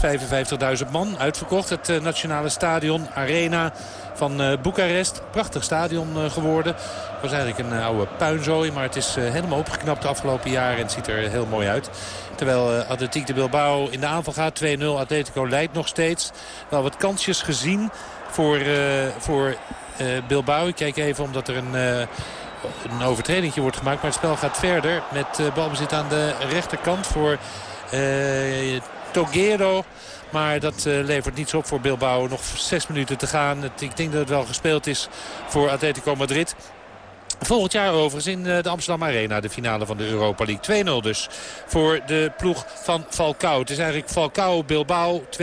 55.000 man, uitverkocht. Het nationale stadion, arena van uh, Boekarest. Prachtig stadion uh, geworden. Het was eigenlijk een uh, oude puinzooi, maar het is helemaal opgeknapt de afgelopen jaren. En het ziet er heel mooi uit. Terwijl Atletiek de Bilbao in de aanval gaat. 2-0, Atletico leidt nog steeds. Wel wat kansjes gezien voor, voor Bilbao. Ik kijk even omdat er een een overtreding wordt gemaakt. Maar het spel gaat verder met uh, balbezit aan de rechterkant voor uh, Togero. Maar dat uh, levert niets op voor Bilbao. Nog zes minuten te gaan. Het, ik denk dat het wel gespeeld is voor Atletico Madrid. Volgend jaar overigens in eh, de Amsterdam Arena. De finale van de Europa League. 2-0 dus voor de ploeg van Falcao. Het is eigenlijk Falcao-Bilbao 2-0.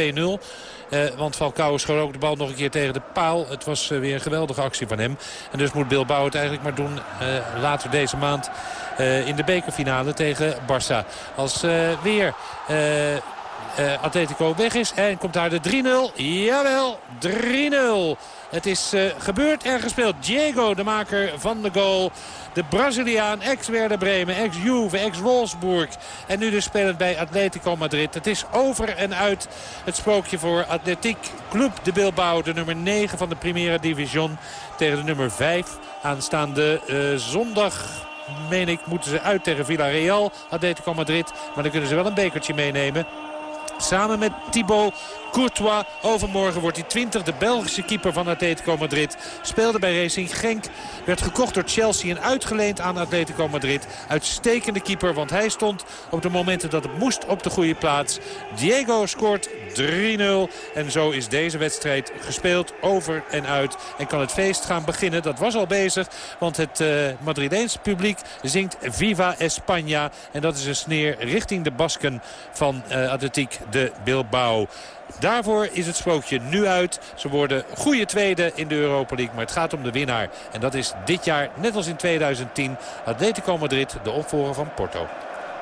Uh, want Falcao schoot ook de bal nog een keer tegen de paal. Het was weer een geweldige actie van hem. En dus moet Bilbao het eigenlijk maar doen later deze maand in de bekerfinale tegen Barça. Als weer uh, Atletico weg is. En komt daar de 3-0. Jawel, 3-0. Het is uh, gebeurd en gespeeld. Diego, de maker van de goal. De Braziliaan, ex-Werder Bremen, ex-Juve, ex-Wolfsburg. En nu dus spelend bij Atletico Madrid. Het is over en uit het sprookje voor Atletiek Club de Bilbao. De nummer 9 van de Primera Division tegen de nummer 5. Aanstaande uh, zondag meen ik, moeten ze uit tegen Villarreal, Atletico Madrid. Maar dan kunnen ze wel een bekertje meenemen. Samen met Thibaut Courtois. Overmorgen wordt hij 20. De Belgische keeper van Atletico Madrid. Speelde bij Racing Genk. Werd gekocht door Chelsea en uitgeleend aan Atletico Madrid. Uitstekende keeper, want hij stond op de momenten dat het moest op de goede plaats. Diego scoort 3-0. En zo is deze wedstrijd gespeeld over en uit. En kan het feest gaan beginnen. Dat was al bezig, want het uh, Madrileense publiek zingt Viva España. En dat is een sneer richting de Basken van uh, Atletiek de Bilbao. Daarvoor is het sprookje nu uit. Ze worden goede tweede in de Europa League. Maar het gaat om de winnaar. En dat is dit jaar, net als in 2010, Atletico Madrid, de opvolger van Porto.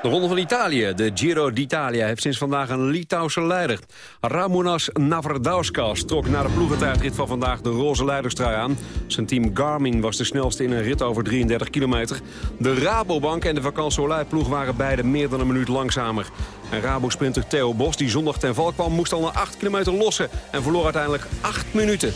De Ronde van Italië, de Giro d'Italia, heeft sinds vandaag een Litouwse leider. Ramonas Navardauskas trok na de ploegentijdrit van vandaag de roze leiderstrui aan. Zijn team Garmin was de snelste in een rit over 33 kilometer. De Rabobank en de Vacances ploeg waren beide meer dan een minuut langzamer. En Rabo-sprinter Theo Bos, die zondag ten val kwam, moest al na 8 kilometer lossen... en verloor uiteindelijk 8 minuten.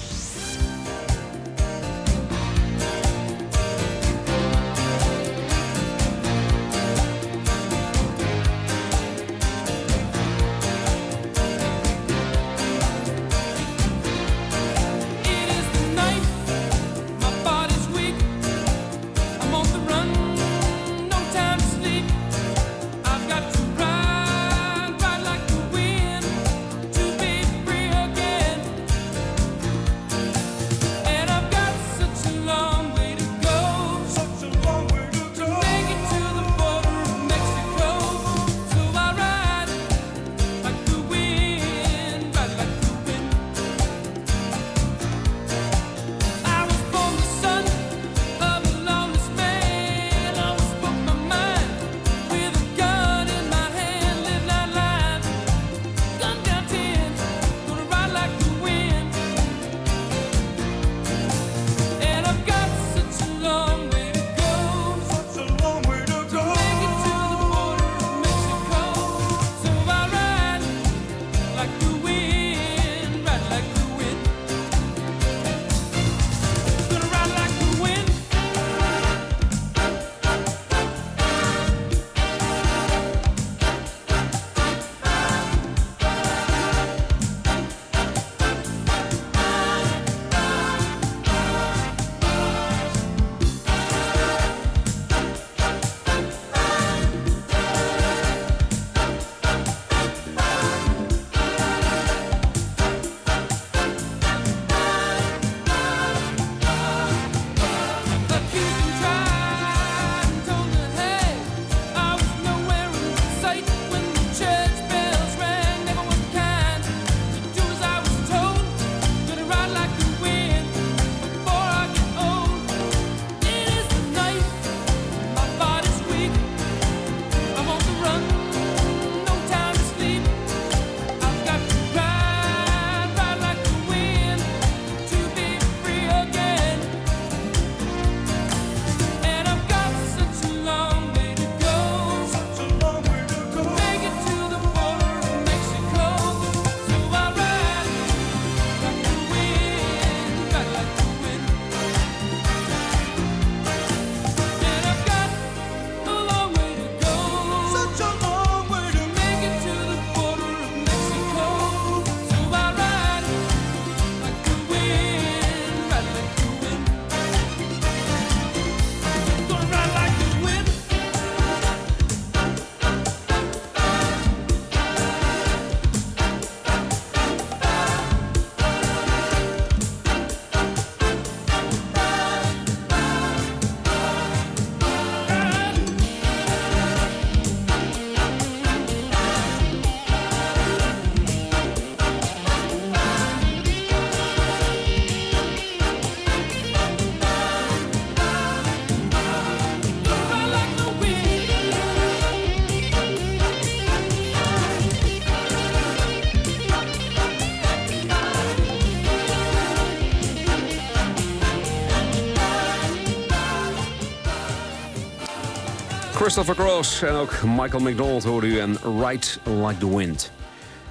Christopher Cross en ook Michael McDonald hoorde u en Right Like the Wind.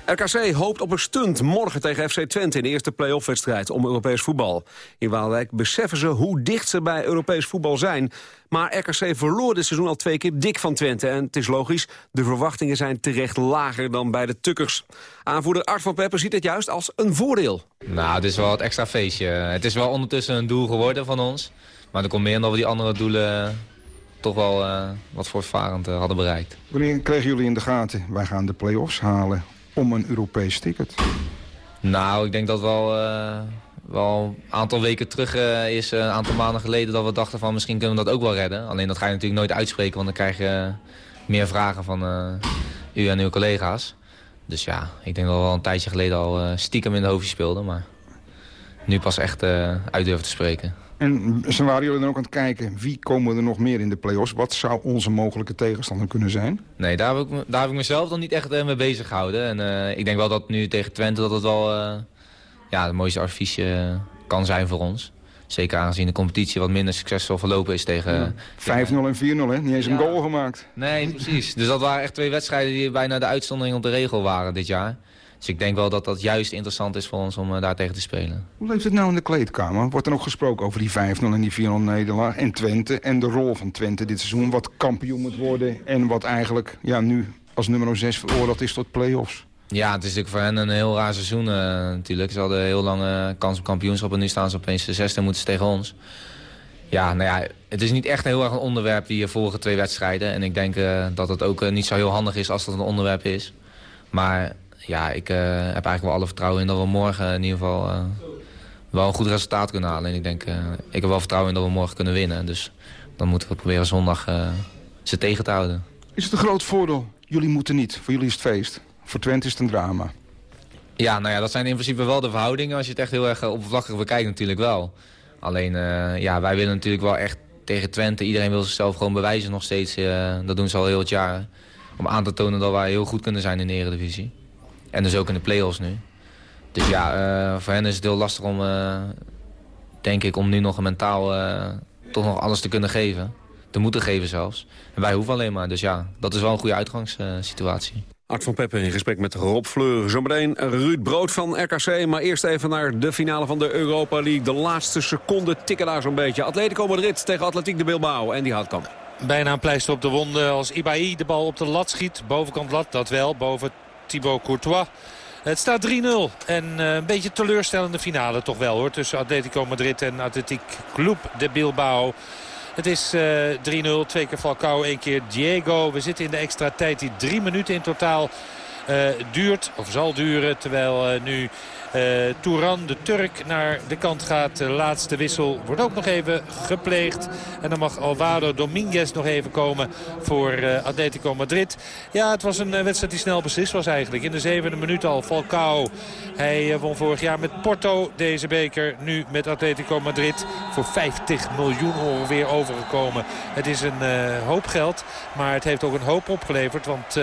RKC hoopt op een stunt morgen tegen FC Twente in de eerste play-off-wedstrijd om Europees voetbal. In Waalwijk beseffen ze hoe dicht ze bij Europees voetbal zijn. Maar RKC verloor dit seizoen al twee keer dik van Twente. En het is logisch, de verwachtingen zijn terecht lager dan bij de Tukkers. Aanvoerder Art van Peppen ziet het juist als een voordeel. Nou, het is wel het extra feestje. Het is wel ondertussen een doel geworden van ons. Maar er komt meer dan we die andere doelen toch wel uh, wat voortvarend uh, hadden bereikt. Wanneer kregen jullie in de gaten, wij gaan de play-offs halen om een Europees ticket? Nou, ik denk dat wel, uh, wel een aantal weken terug is, een aantal maanden geleden... dat we dachten van misschien kunnen we dat ook wel redden. Alleen dat ga je natuurlijk nooit uitspreken, want dan krijg je meer vragen van u en uw collega's. Dus ja, ik denk dat we wel een tijdje geleden al stiekem in de hoofdje speelden. Maar nu pas echt uit durven te spreken. En zijn waren jullie dan ook aan het kijken... wie komen er nog meer in de play-offs? Wat zou onze mogelijke tegenstander kunnen zijn? Nee, daar heb ik, daar heb ik mezelf dan niet echt mee bezig gehouden. En ik denk wel dat nu tegen Twente dat het wel ja, het mooiste adviesje kan zijn voor ons. Zeker aangezien de competitie wat minder succesvol verlopen is tegen... 5-0 en 4-0, hè? Niet eens een goal gemaakt. Nee, precies. Dus dat waren echt twee wedstrijden die bijna de uitzondering op de regel waren dit jaar. Dus ik denk wel dat dat juist interessant is voor ons om uh, daar tegen te spelen. Hoe leeft het nou in de kleedkamer? Wordt er nog gesproken over die 5-0 en die 4-0 nederlaag en Twente... en de rol van Twente dit seizoen, wat kampioen moet worden... en wat eigenlijk ja, nu als nummer 6 veroordeeld is tot play-offs? Ja, het is natuurlijk voor hen een heel raar seizoen uh, natuurlijk. Ze hadden heel lange kans op kampioenschap en nu staan ze opeens de zesde en moeten ze tegen ons. Ja, nou ja, het is niet echt heel erg een onderwerp die vorige twee wedstrijden. En ik denk uh, dat het ook uh, niet zo heel handig is als dat een onderwerp is. Maar ja, ik heb eigenlijk wel alle vertrouwen in dat we morgen in ieder geval wel een goed resultaat kunnen halen. En ik denk, ik heb wel vertrouwen in dat we morgen kunnen winnen. Dus dan moeten we proberen zondag ze tegen te houden. Is het een groot voordeel? Jullie moeten niet, voor jullie is het feest. Voor Twente is het een drama. Ja, nou ja, dat zijn in principe wel de verhoudingen. Als je het echt heel erg oppervlakkig bekijkt natuurlijk wel. Alleen, uh, ja, wij willen natuurlijk wel echt tegen Twente. Iedereen wil zichzelf gewoon bewijzen nog steeds. Uh, dat doen ze al heel het jaar. Om aan te tonen dat wij heel goed kunnen zijn in de Eredivisie. En dus ook in de play-offs nu. Dus ja, uh, voor hen is het heel lastig om, denk ik, om nu nog mentaal toch nog alles te kunnen geven. Te moeten geven zelfs. En wij hoeven alleen maar. Dus ja, dat is wel een goede uitgangssituatie. Art van Peppen in gesprek met Rob Fleur. Zometeen Ruud Brood van RKC. Maar eerst even naar de finale van de Europa League. De laatste seconde tikken daar zo'n beetje. Atletico Madrid tegen Atletiek de Bilbao. En die houtkamp. Bijna een pleister op de wonden als Ibai de bal op de lat schiet. Bovenkant lat, dat wel. Boven Thibaut Courtois. Het staat 3-0. En uh, een beetje teleurstellende finale toch wel hoor. Tussen Atletico Madrid en Atletiek Club de Bilbao. Het is uh, 3-0. Twee keer Falcao, één keer Diego. We zitten in de extra tijd die drie minuten in totaal uh, duurt. Of zal duren. Terwijl nu uh, Touran, de Turk, naar de kant gaat. De laatste wissel wordt ook nog even gepleegd. En dan mag Alvaro Dominguez nog even komen voor uh, Atletico Madrid. Ja, het was een wedstrijd die snel beslist was eigenlijk. In de zevende minuut al Falcao. Hij won vorig jaar met Porto deze beker. Nu met Atletico Madrid voor 50 miljoen ongeveer overgekomen. Het is een hoop geld, maar het heeft ook een hoop opgeleverd. Want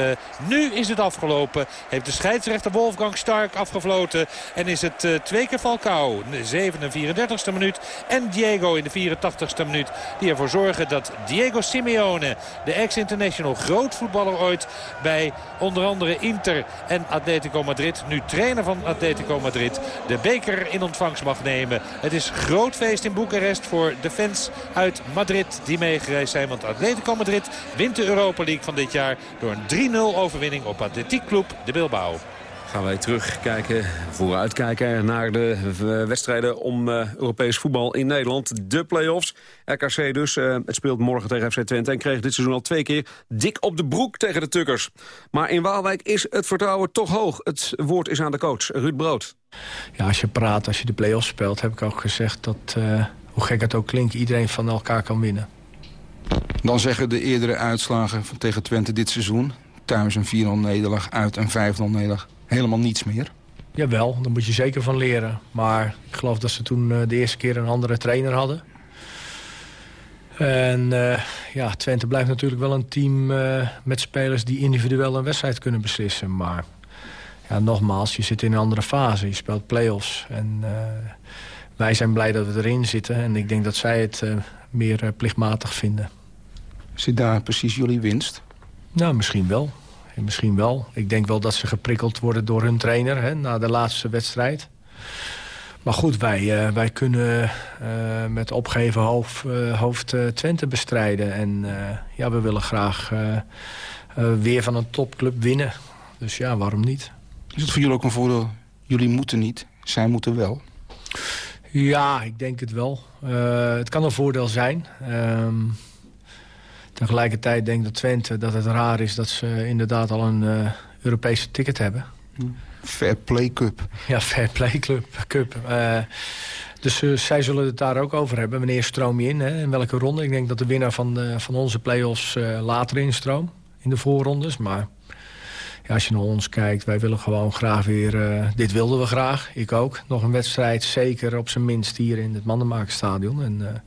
nu is het afgelopen. Heeft de scheidsrechter Wolfgang Stark afgefloten. En is het uh, twee keer Falcao, de 34e minuut. En Diego in de 84e minuut. Die ervoor zorgen dat Diego Simeone, de ex-international, groot voetballer ooit bij onder andere Inter en Atletico Madrid. Nu trainer van Atletico Madrid. De beker in ontvangst mag nemen. Het is groot feest in Boekarest voor de fans uit Madrid die meegereisd zijn. Want Atletico Madrid wint de Europa League van dit jaar door een 3-0 overwinning op Atletiek Club de Bilbao gaan wij terugkijken, vooruitkijken naar de wedstrijden om uh, Europees voetbal in Nederland. De play-offs. RKC dus, uh, het speelt morgen tegen FC Twente en kreeg dit seizoen al twee keer dik op de broek tegen de Tukkers. Maar in Waalwijk is het vertrouwen toch hoog. Het woord is aan de coach, Ruud Brood. Ja, als je praat, als je de play-offs speelt, heb ik ook gezegd dat, uh, hoe gek het ook klinkt, iedereen van elkaar kan winnen. Dan zeggen de eerdere uitslagen van tegen Twente dit seizoen... thuis een 4-0 nederlaag, uit een 5-0 nederlaag helemaal niets meer? Jawel, daar moet je zeker van leren. Maar ik geloof dat ze toen uh, de eerste keer een andere trainer hadden. En uh, ja, Twente blijft natuurlijk wel een team uh, met spelers die individueel een wedstrijd kunnen beslissen. Maar ja, nogmaals, je zit in een andere fase. Je speelt play-offs. En wij zijn blij dat we erin zitten. En ik denk dat zij het meer plichtmatig vinden. Zit daar precies jullie winst? Nou, misschien wel. Misschien wel. Ik denk wel dat ze geprikkeld worden door hun trainer hè, na de laatste wedstrijd. Maar goed, wij, uh, wij kunnen uh, met opgeven hoofd, uh, hoofd Twente bestrijden. En ja, we willen graag weer van een topclub winnen. Dus ja, waarom niet? Is het voor jullie ook een voordeel? Jullie moeten niet, zij moeten wel. Ja, ik denk het wel. het kan een voordeel zijn. Ehm, Tegelijkertijd denk dat Twente dat het raar is dat ze inderdaad al een uh, Europese ticket hebben. Fair Play Cup. Ja, Fair Play Club, Cup. Uh, dus uh, zij zullen het daar ook over hebben. Wanneer stroom je in? Hè? In welke ronde? Ik denk dat de winnaar van, de, van onze play-offs later instroom. In de voorrondes. Maar ja, als je naar ons kijkt, wij willen gewoon graag weer... dit wilden we graag, ik ook. Nog een wedstrijd, zeker op zijn minst hier in het Mandenmakerstadion. En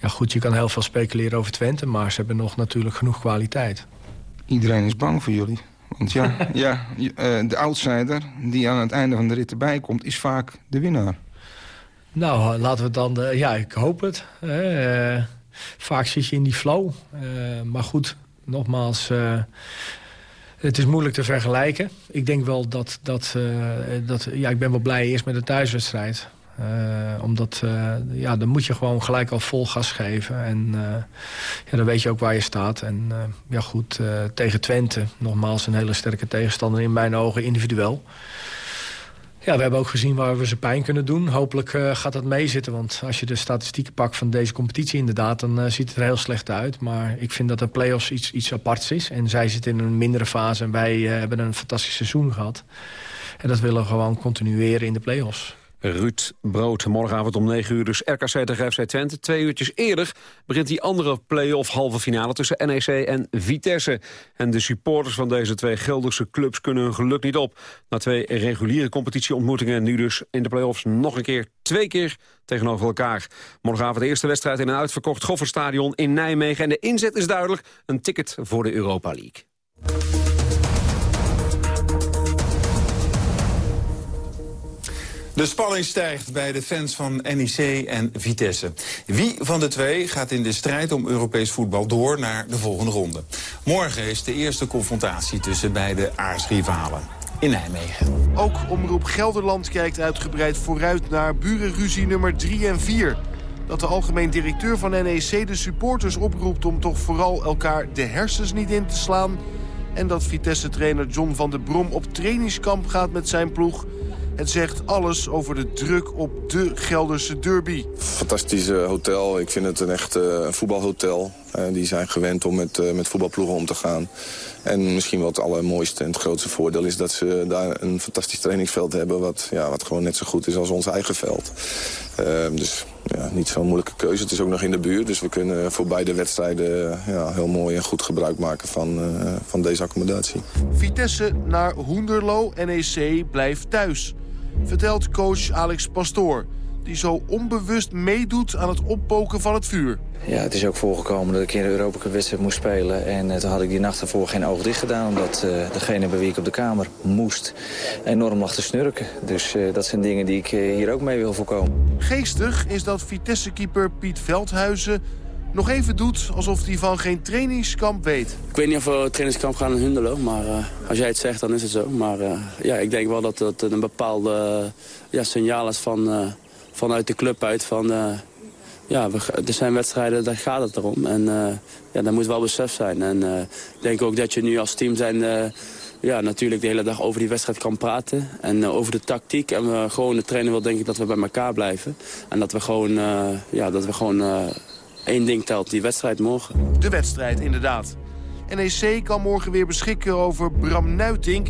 ja, goed, je kan heel veel speculeren over Twente... maar ze hebben nog natuurlijk genoeg kwaliteit. Iedereen is bang voor jullie. Want ja, ja de outsider die aan het einde van de rit erbij komt... is vaak de winnaar. Nou, laten we dan... ja, ik hoop het. vaak zit je in die flow. maar goed, nogmaals... Het is moeilijk te vergelijken. Ik denk wel dat... dat, dat ja, ik ben wel blij eerst met de thuiswedstrijd. Uh, omdat, uh, ja, dan moet je gewoon gelijk al vol gas geven. En uh, ja, dan weet je ook waar je staat. En ja goed, tegen Twente, nogmaals een hele sterke tegenstander in mijn ogen, individueel. Ja, we hebben ook gezien waar we ze pijn kunnen doen. Hopelijk gaat dat meezitten, want als je de statistieken pakt van deze competitie inderdaad... dan ziet het er heel slecht uit. Maar ik vind dat de play-offs iets, iets aparts is. En zij zitten in een mindere fase en wij hebben een fantastisch seizoen gehad. En dat willen we gewoon continueren in de play-offs. Ruud Brood. Morgenavond om 9 uur dus RKC tegen FC Twente. Twee uurtjes eerder begint die andere play-off halve finale tussen NEC en Vitesse. En de supporters van deze twee Gelderse clubs kunnen hun geluk niet op. Na twee reguliere competitieontmoetingen nu dus in de play-offs nog een keer, twee keer tegenover elkaar. Morgenavond de eerste wedstrijd in een uitverkocht Gofferstadion in Nijmegen. En de inzet is duidelijk, een ticket voor de Europa League. De spanning stijgt bij de fans van NEC en Vitesse. Wie van de twee gaat in de strijd om Europees voetbal door naar de volgende ronde? Morgen is de eerste confrontatie tussen beide aardsrivalen in Nijmegen. Ook Omroep Gelderland kijkt uitgebreid vooruit naar burenruzie nummer 3 en 4. Dat de algemeen directeur van NEC de supporters oproept om toch vooral elkaar de hersens niet in te slaan. En dat Vitesse-trainer John van der Brom op trainingskamp gaat met zijn ploeg het zegt alles over de druk op de Gelderse derby. Fantastisch hotel. Ik vind het een echt uh, voetbalhotel. Uh, die zijn gewend om met, uh, met voetbalploegen om te gaan. En misschien wel het allermooiste en het grootste voordeel is dat ze daar een fantastisch trainingsveld hebben... wat, ja, wat gewoon net zo goed is als ons eigen veld. Ehm, dus ja, niet zo'n moeilijke keuze. Het is ook nog in de buurt, dus we kunnen voor beide wedstrijden... Ja, heel mooi en goed gebruik maken van, van deze accommodatie. Vitesse naar Hoenderlo, NEC blijft thuis vertelt coach Alex Pastoor... die zo onbewust meedoet aan het oppoken van het vuur. Ja, het is ook voorgekomen dat ik in de Europa wedstrijd moest spelen. En uh, toen had ik die nacht ervoor geen oog dicht gedaan... omdat uh, degene bij wie ik op de kamer moest enorm lag te snurken. Dus uh, dat zijn dingen die ik hier ook mee wil voorkomen. Geestig is dat Vitesse-keeper Piet Veldhuizen nog even doet alsof hij van geen trainingskamp weet. Ik weet niet of we trainingskamp gaan in maar uh, als jij het zegt, dan is het zo. Maar uh, ja, ik denk wel dat het een bepaalde uh, ja, signaal is van, vanuit de club uit van... ja, we, er zijn wedstrijden, daar gaat het erom. En ja, daar moet wel besef zijn. En ik denk ook dat je nu als team zijn... ja, natuurlijk de hele dag over die wedstrijd kan praten. En over de tactiek. En we gewoon, de trainer wil denk ik dat we bij elkaar blijven. En dat we gewoon, ja, dat we gewoon Eén ding telt, die wedstrijd morgen. De wedstrijd, inderdaad. NEC kan morgen weer beschikken over Bram Nuitink...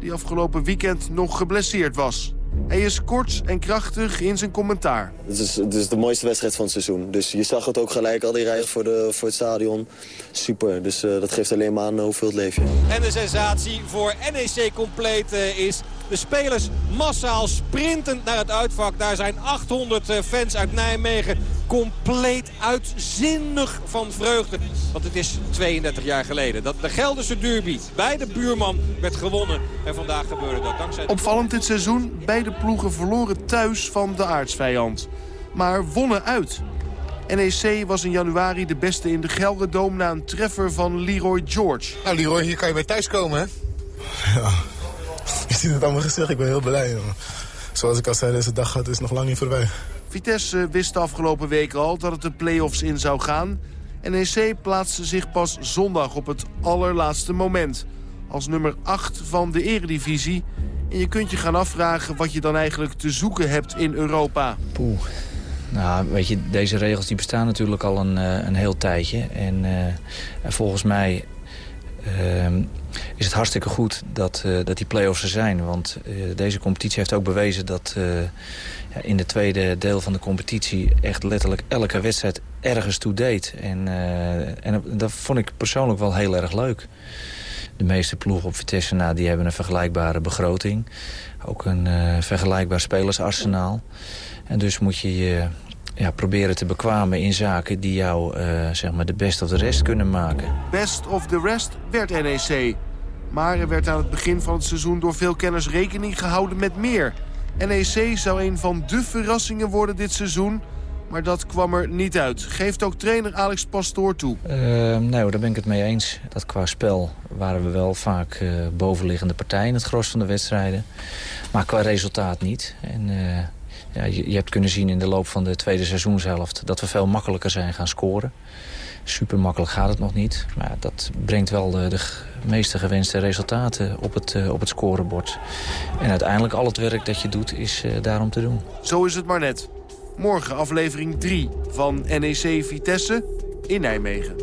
die afgelopen weekend nog geblesseerd was. Hij is kort en krachtig in zijn commentaar. Het is, het is de mooiste wedstrijd van het seizoen. Dus je zag het ook gelijk, al die rijden voor, de, voor het stadion. Super, dus uh, dat geeft alleen maar aan hoeveel het leef je. En de sensatie voor NEC compleet uh, is de spelers massaal sprintend naar het uitvak. Daar zijn 800 uh, fans uit Nijmegen compleet uitzinnig van vreugde. Want het is 32 jaar geleden dat de Gelderse derby bij de buurman werd gewonnen. En vandaag gebeurde dat dankzij... Opvallend dit seizoen, beide ploegen verloren thuis van de aardsvijand. Maar wonnen uit. NEC was in januari de beste in de Gelderdoom na een treffer van Leroy George. Nou Leroy, hier kan je bij thuis komen hè? Ja, je ziet het allemaal gezegd. Ik ben heel blij. Jongen. Zoals ik al zei, deze dag gaat is nog lang niet voorbij. Vitesse wist de afgelopen weken al dat het de play-offs in zou gaan. NEC plaatste zich pas zondag op het allerlaatste moment. Als nummer 8 van de eredivisie. En je kunt je gaan afvragen wat je dan eigenlijk te zoeken hebt in Europa. Poeh. Nou, weet je, deze regels die bestaan natuurlijk al een, eh, een heel tijdje. En uh, volgens mij uh, is het hartstikke goed dat, dat die play-offs er zijn. Want deze competitie heeft ook bewezen dat in de tweede deel van de competitie echt letterlijk elke wedstrijd ergens toe deed. En, uh, en dat vond ik persoonlijk wel heel erg leuk. de meeste ploegen op Vitesse na, die hebben een vergelijkbare begroting. Ook een uh, vergelijkbaar spelersarsenaal. En dus moet je je ja, proberen te bekwamen in zaken die jou uh, zeg maar de best of the rest kunnen maken. Best of the rest werd NEC. Maar er werd aan het begin van het seizoen door veel kenners rekening gehouden met meer. NEC zou een van de verrassingen worden dit seizoen... Maar dat kwam er niet uit. Geeft ook trainer Alex Pastoor toe. Uh, nou, daar ben ik het mee eens. Dat qua spel waren we wel vaak uh, bovenliggende partij in het gros van de wedstrijden. Maar qua resultaat niet. En, uh, ja, je, je, hebt kunnen zien in de loop van de tweede seizoenshelft... dat we veel makkelijker zijn gaan scoren. Super makkelijk gaat het nog niet. Maar dat brengt wel de, meeste gewenste resultaten op het, uh, op het scorebord. En uiteindelijk al het werk dat je doet is uh, daarom te doen. Zo is het maar net. Morgen aflevering 3 van NEC Vitesse in Nijmegen.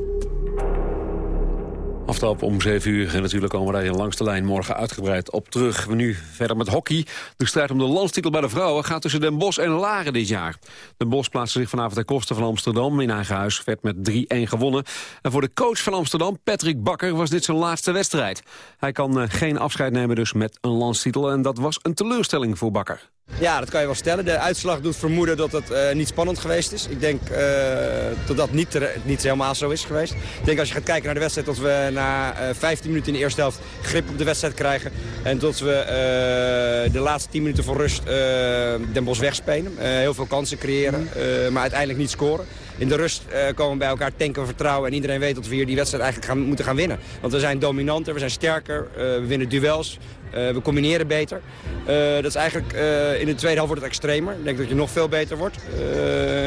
Aftrap om 7 uur en natuurlijk komen we daar in langs de lijn morgen uitgebreid op terug. We nu verder met hockey. De strijd om de landstitel bij de vrouwen gaat tussen Den Bosch en Laren dit jaar. Den Bosch plaatste zich vanavond ten koste van Amsterdam. In eigen huis werd met 3-1 gewonnen. En voor de coach van Amsterdam, Patrick Bakker, was dit zijn laatste wedstrijd. Hij kan uh, geen afscheid nemen dus met een landstitel. En dat was een teleurstelling voor Bakker. Ja, dat kan je wel stellen. De uitslag doet vermoeden dat het uh, niet spannend geweest is. Ik denk uh, dat dat niet, niet helemaal zo is geweest. Ik denk als je gaat kijken naar de wedstrijd... dat we na uh, 15 minuten in de eerste helft grip op de wedstrijd krijgen. En dat we de laatste 10 minuten voor rust Den Bosch wegspelen. heel veel kansen creëren, maar uiteindelijk niet scoren. In de rust komen we bij elkaar tanken vertrouwen. En iedereen weet dat we hier die wedstrijd eigenlijk gaan, moeten gaan winnen. Want we zijn dominanter, we zijn sterker, we winnen duels. Uh, we combineren beter. Dat is eigenlijk, in de tweede helft wordt het extremer. Ik denk dat je nog veel beter wordt.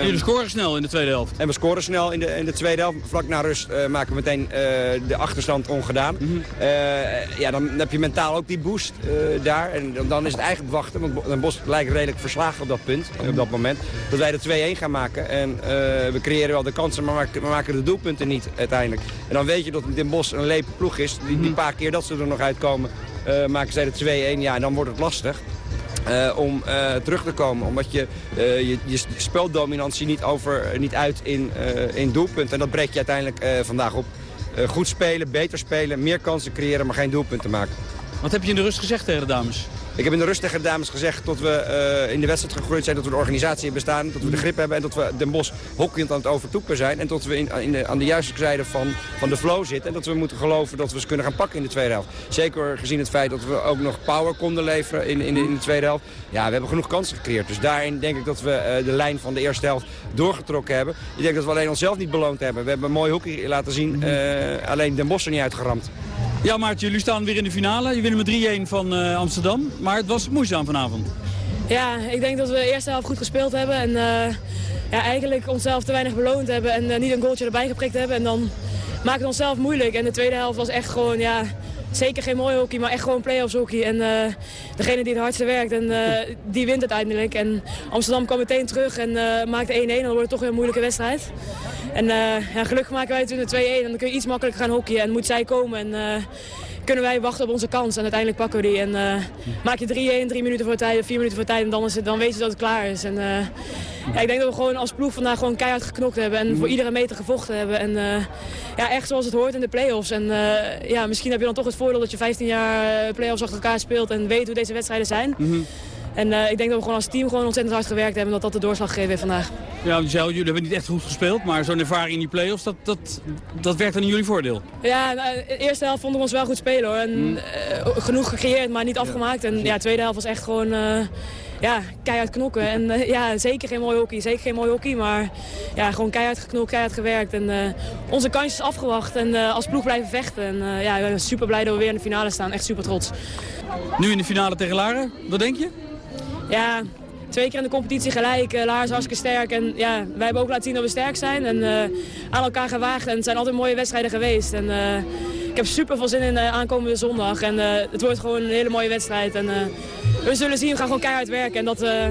jullie scoren snel in de tweede helft. En we scoren snel in de, in de tweede helft. Vlak na rust maken we meteen de achterstand ongedaan. Mm -hmm. ja, dan heb je mentaal ook die boost daar. En dan is het eigenlijk wachten. Want Den Bosch lijkt redelijk verslagen op dat punt. Op dat moment. Dat wij de 2-1 gaan maken. En we creëren wel de kansen, maar we maken de doelpunten niet uiteindelijk. En dan weet je dat Den Bosch een lepe ploeg is. Die, die paar keer dat ze er nog uitkomen... Uh, maken zij de 2-1, ja, en dan wordt het lastig. Uh, om uh, terug te komen. Omdat je, je, je speldominantie niet, over, niet uit in, in doelpunten. En dat breek je uiteindelijk vandaag op. goed spelen, beter spelen, meer kansen creëren, maar geen doelpunten maken. Wat heb je in de rust gezegd tegen de dames? Ik heb in de rust tegen dames gezegd dat we uh, in de wedstrijd gegroeid zijn. Dat we de organisatie bestaan. Dat we de grip hebben. En dat we Den Bosch hockeyend aan het overtoepen zijn. En dat we in, in de, aan de juiste zijde van, van de flow zitten. En dat we moeten geloven dat we ze kunnen gaan pakken in de tweede helft. Zeker gezien het feit dat we ook nog power konden leveren in, in, in de tweede helft. Ja, we hebben genoeg kansen gecreëerd. Dus daarin denk ik dat we uh, de lijn van de eerste helft doorgetrokken hebben. Ik denk dat we alleen onszelf niet beloond hebben. We hebben een mooi hockey laten zien. Uh, alleen Den Bosch er niet uitgeramd. Ja, Maartje, jullie staan weer in de finale. Je winnen met 3-1 van uh, Amsterdam. Maar het was moeizaam vanavond. Ja, ik denk dat we de eerste helft goed gespeeld hebben. En uh, ja, eigenlijk onszelf te weinig beloond hebben. En uh, niet een goaltje erbij geprikt hebben. En dan maakt het onszelf moeilijk. En de tweede helft was echt gewoon, ja, zeker geen mooi hockey, maar echt gewoon play-offs hockey. En uh, degene die het hardste werkt, en, uh, die wint uiteindelijk. En Amsterdam kwam meteen terug en uh, maakte 1-1. Dan wordt het toch een moeilijke wedstrijd. En ja, gelukkig maken wij toen de 2-1. En dan kun je iets makkelijker gaan hockeyen. En moet zij komen. En kunnen wij wachten op onze kans. En uiteindelijk pakken we die. En maak je 3-1, 3 minuten voor tijd, 4 minuten voor tijd. En dan, is het, dan weet je dat het klaar is. En, ja, ik denk dat we gewoon als ploeg vandaag gewoon keihard geknokt hebben. En voor iedere meter gevochten hebben. En ja, echt zoals het hoort in de play-offs. En ja, misschien heb je dan toch het voordeel dat je 15 jaar play-offs achter elkaar speelt en weet hoe deze wedstrijden zijn. Mm -hmm. En uh, ik denk dat we gewoon als team gewoon ontzettend hard gewerkt hebben en dat dat de doorslag gegeven heeft vandaag. Ja, jullie hebben niet echt goed gespeeld, maar zo'n ervaring in die play-offs, dat, dat, dat werkt dan in jullie voordeel? Ja, nou, de eerste helft vonden we ons wel goed spelen hoor. En, mm. uh, genoeg gecreëerd, maar niet afgemaakt. En ja, de tweede helft was echt gewoon... Uh, ja, keihard knokken. En uh, ja, zeker geen mooi hockey. Zeker geen mooi hockey, maar ja, gewoon keihard geknokt, keihard gewerkt. En uh, onze kansjes afgewacht en uh, als ploeg blijven vechten. En ja, we zijn super blij dat we weer in de finale staan. Echt super trots. Nu in de finale tegen Laren, wat denk je? Ja, twee keer in de competitie gelijk. Uh, Laren is hartstikke sterk. En ja, wij hebben ook laten zien dat we sterk zijn. En aan elkaar gewaagd. En het zijn altijd mooie wedstrijden geweest. En ik heb super veel zin in de aankomende zondag. En het wordt gewoon een hele mooie wedstrijd. En, we zullen zien, we gaan gewoon keihard werken. En dat uh,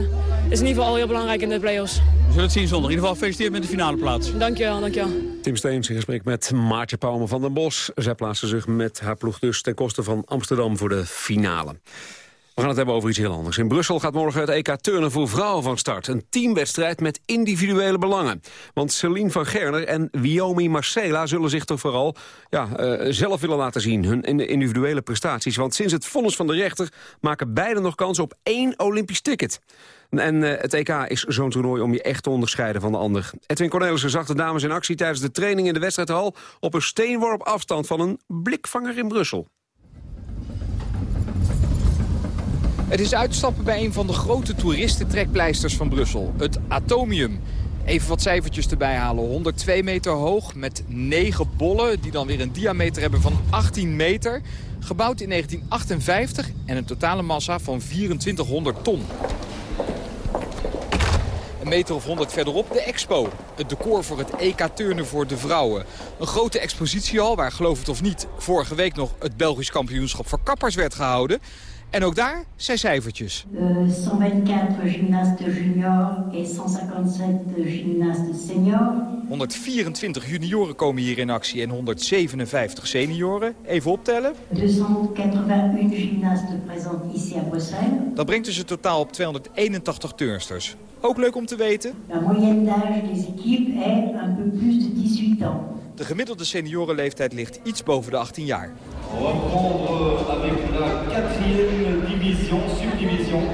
is in ieder geval al heel belangrijk in de play-offs. We zullen het zien zondag. In ieder geval gefeliciteerd met de finale plaats. Dankjewel, dankjewel. Tim Steens in gesprek met Maartje Pauwme van den Bos. Zij plaatste zich met haar ploeg dus ten koste van Amsterdam voor de finale. We gaan het hebben over iets heel anders. In Brussel gaat morgen het EK Turnen voor vrouwen van start. Een teamwedstrijd met individuele belangen. Want Celine van Gerner en Wiomi Marcela zullen zich toch vooral ja, uh, zelf willen laten zien. Hun individuele prestaties. Want sinds het vonnis van de rechter maken beide nog kans op één Olympisch ticket. En uh, het EK is zo'n toernooi om je echt te onderscheiden van de ander. Edwin Cornelissen zag de dames in actie tijdens de training in de wedstrijdhal... op een steenworp afstand van een blikvanger in Brussel. Het is uitstappen bij een van de grote toeristentrekpleisters van Brussel. Het Atomium. Even wat cijfertjes erbij halen. 102 meter hoog met 9 bollen die dan weer een diameter hebben van 18 meter. Gebouwd in 1958 en een totale massa van 2400 ton. Een meter of 100 verderop de Expo. Het decor voor het EK Turnen voor de vrouwen. Een grote expositiehal waar, geloof het of niet, vorige week nog het Belgisch kampioenschap voor kappers werd gehouden. En ook daar zijn cijfertjes. 124 gymnasten junior en 157 gymnasten senior. 124 junioren komen hier in actie en 157 senioren. Even optellen. 281 gymnasten présents ici à Bruxelles. Dat brengt dus het totaal op 281 turnsters. Ook leuk om te weten. La moyenne d'âge des équipes est un peu plus de 18 ans. De gemiddelde seniorenleeftijd ligt iets boven de 18 jaar. Quatrième division, subdivision.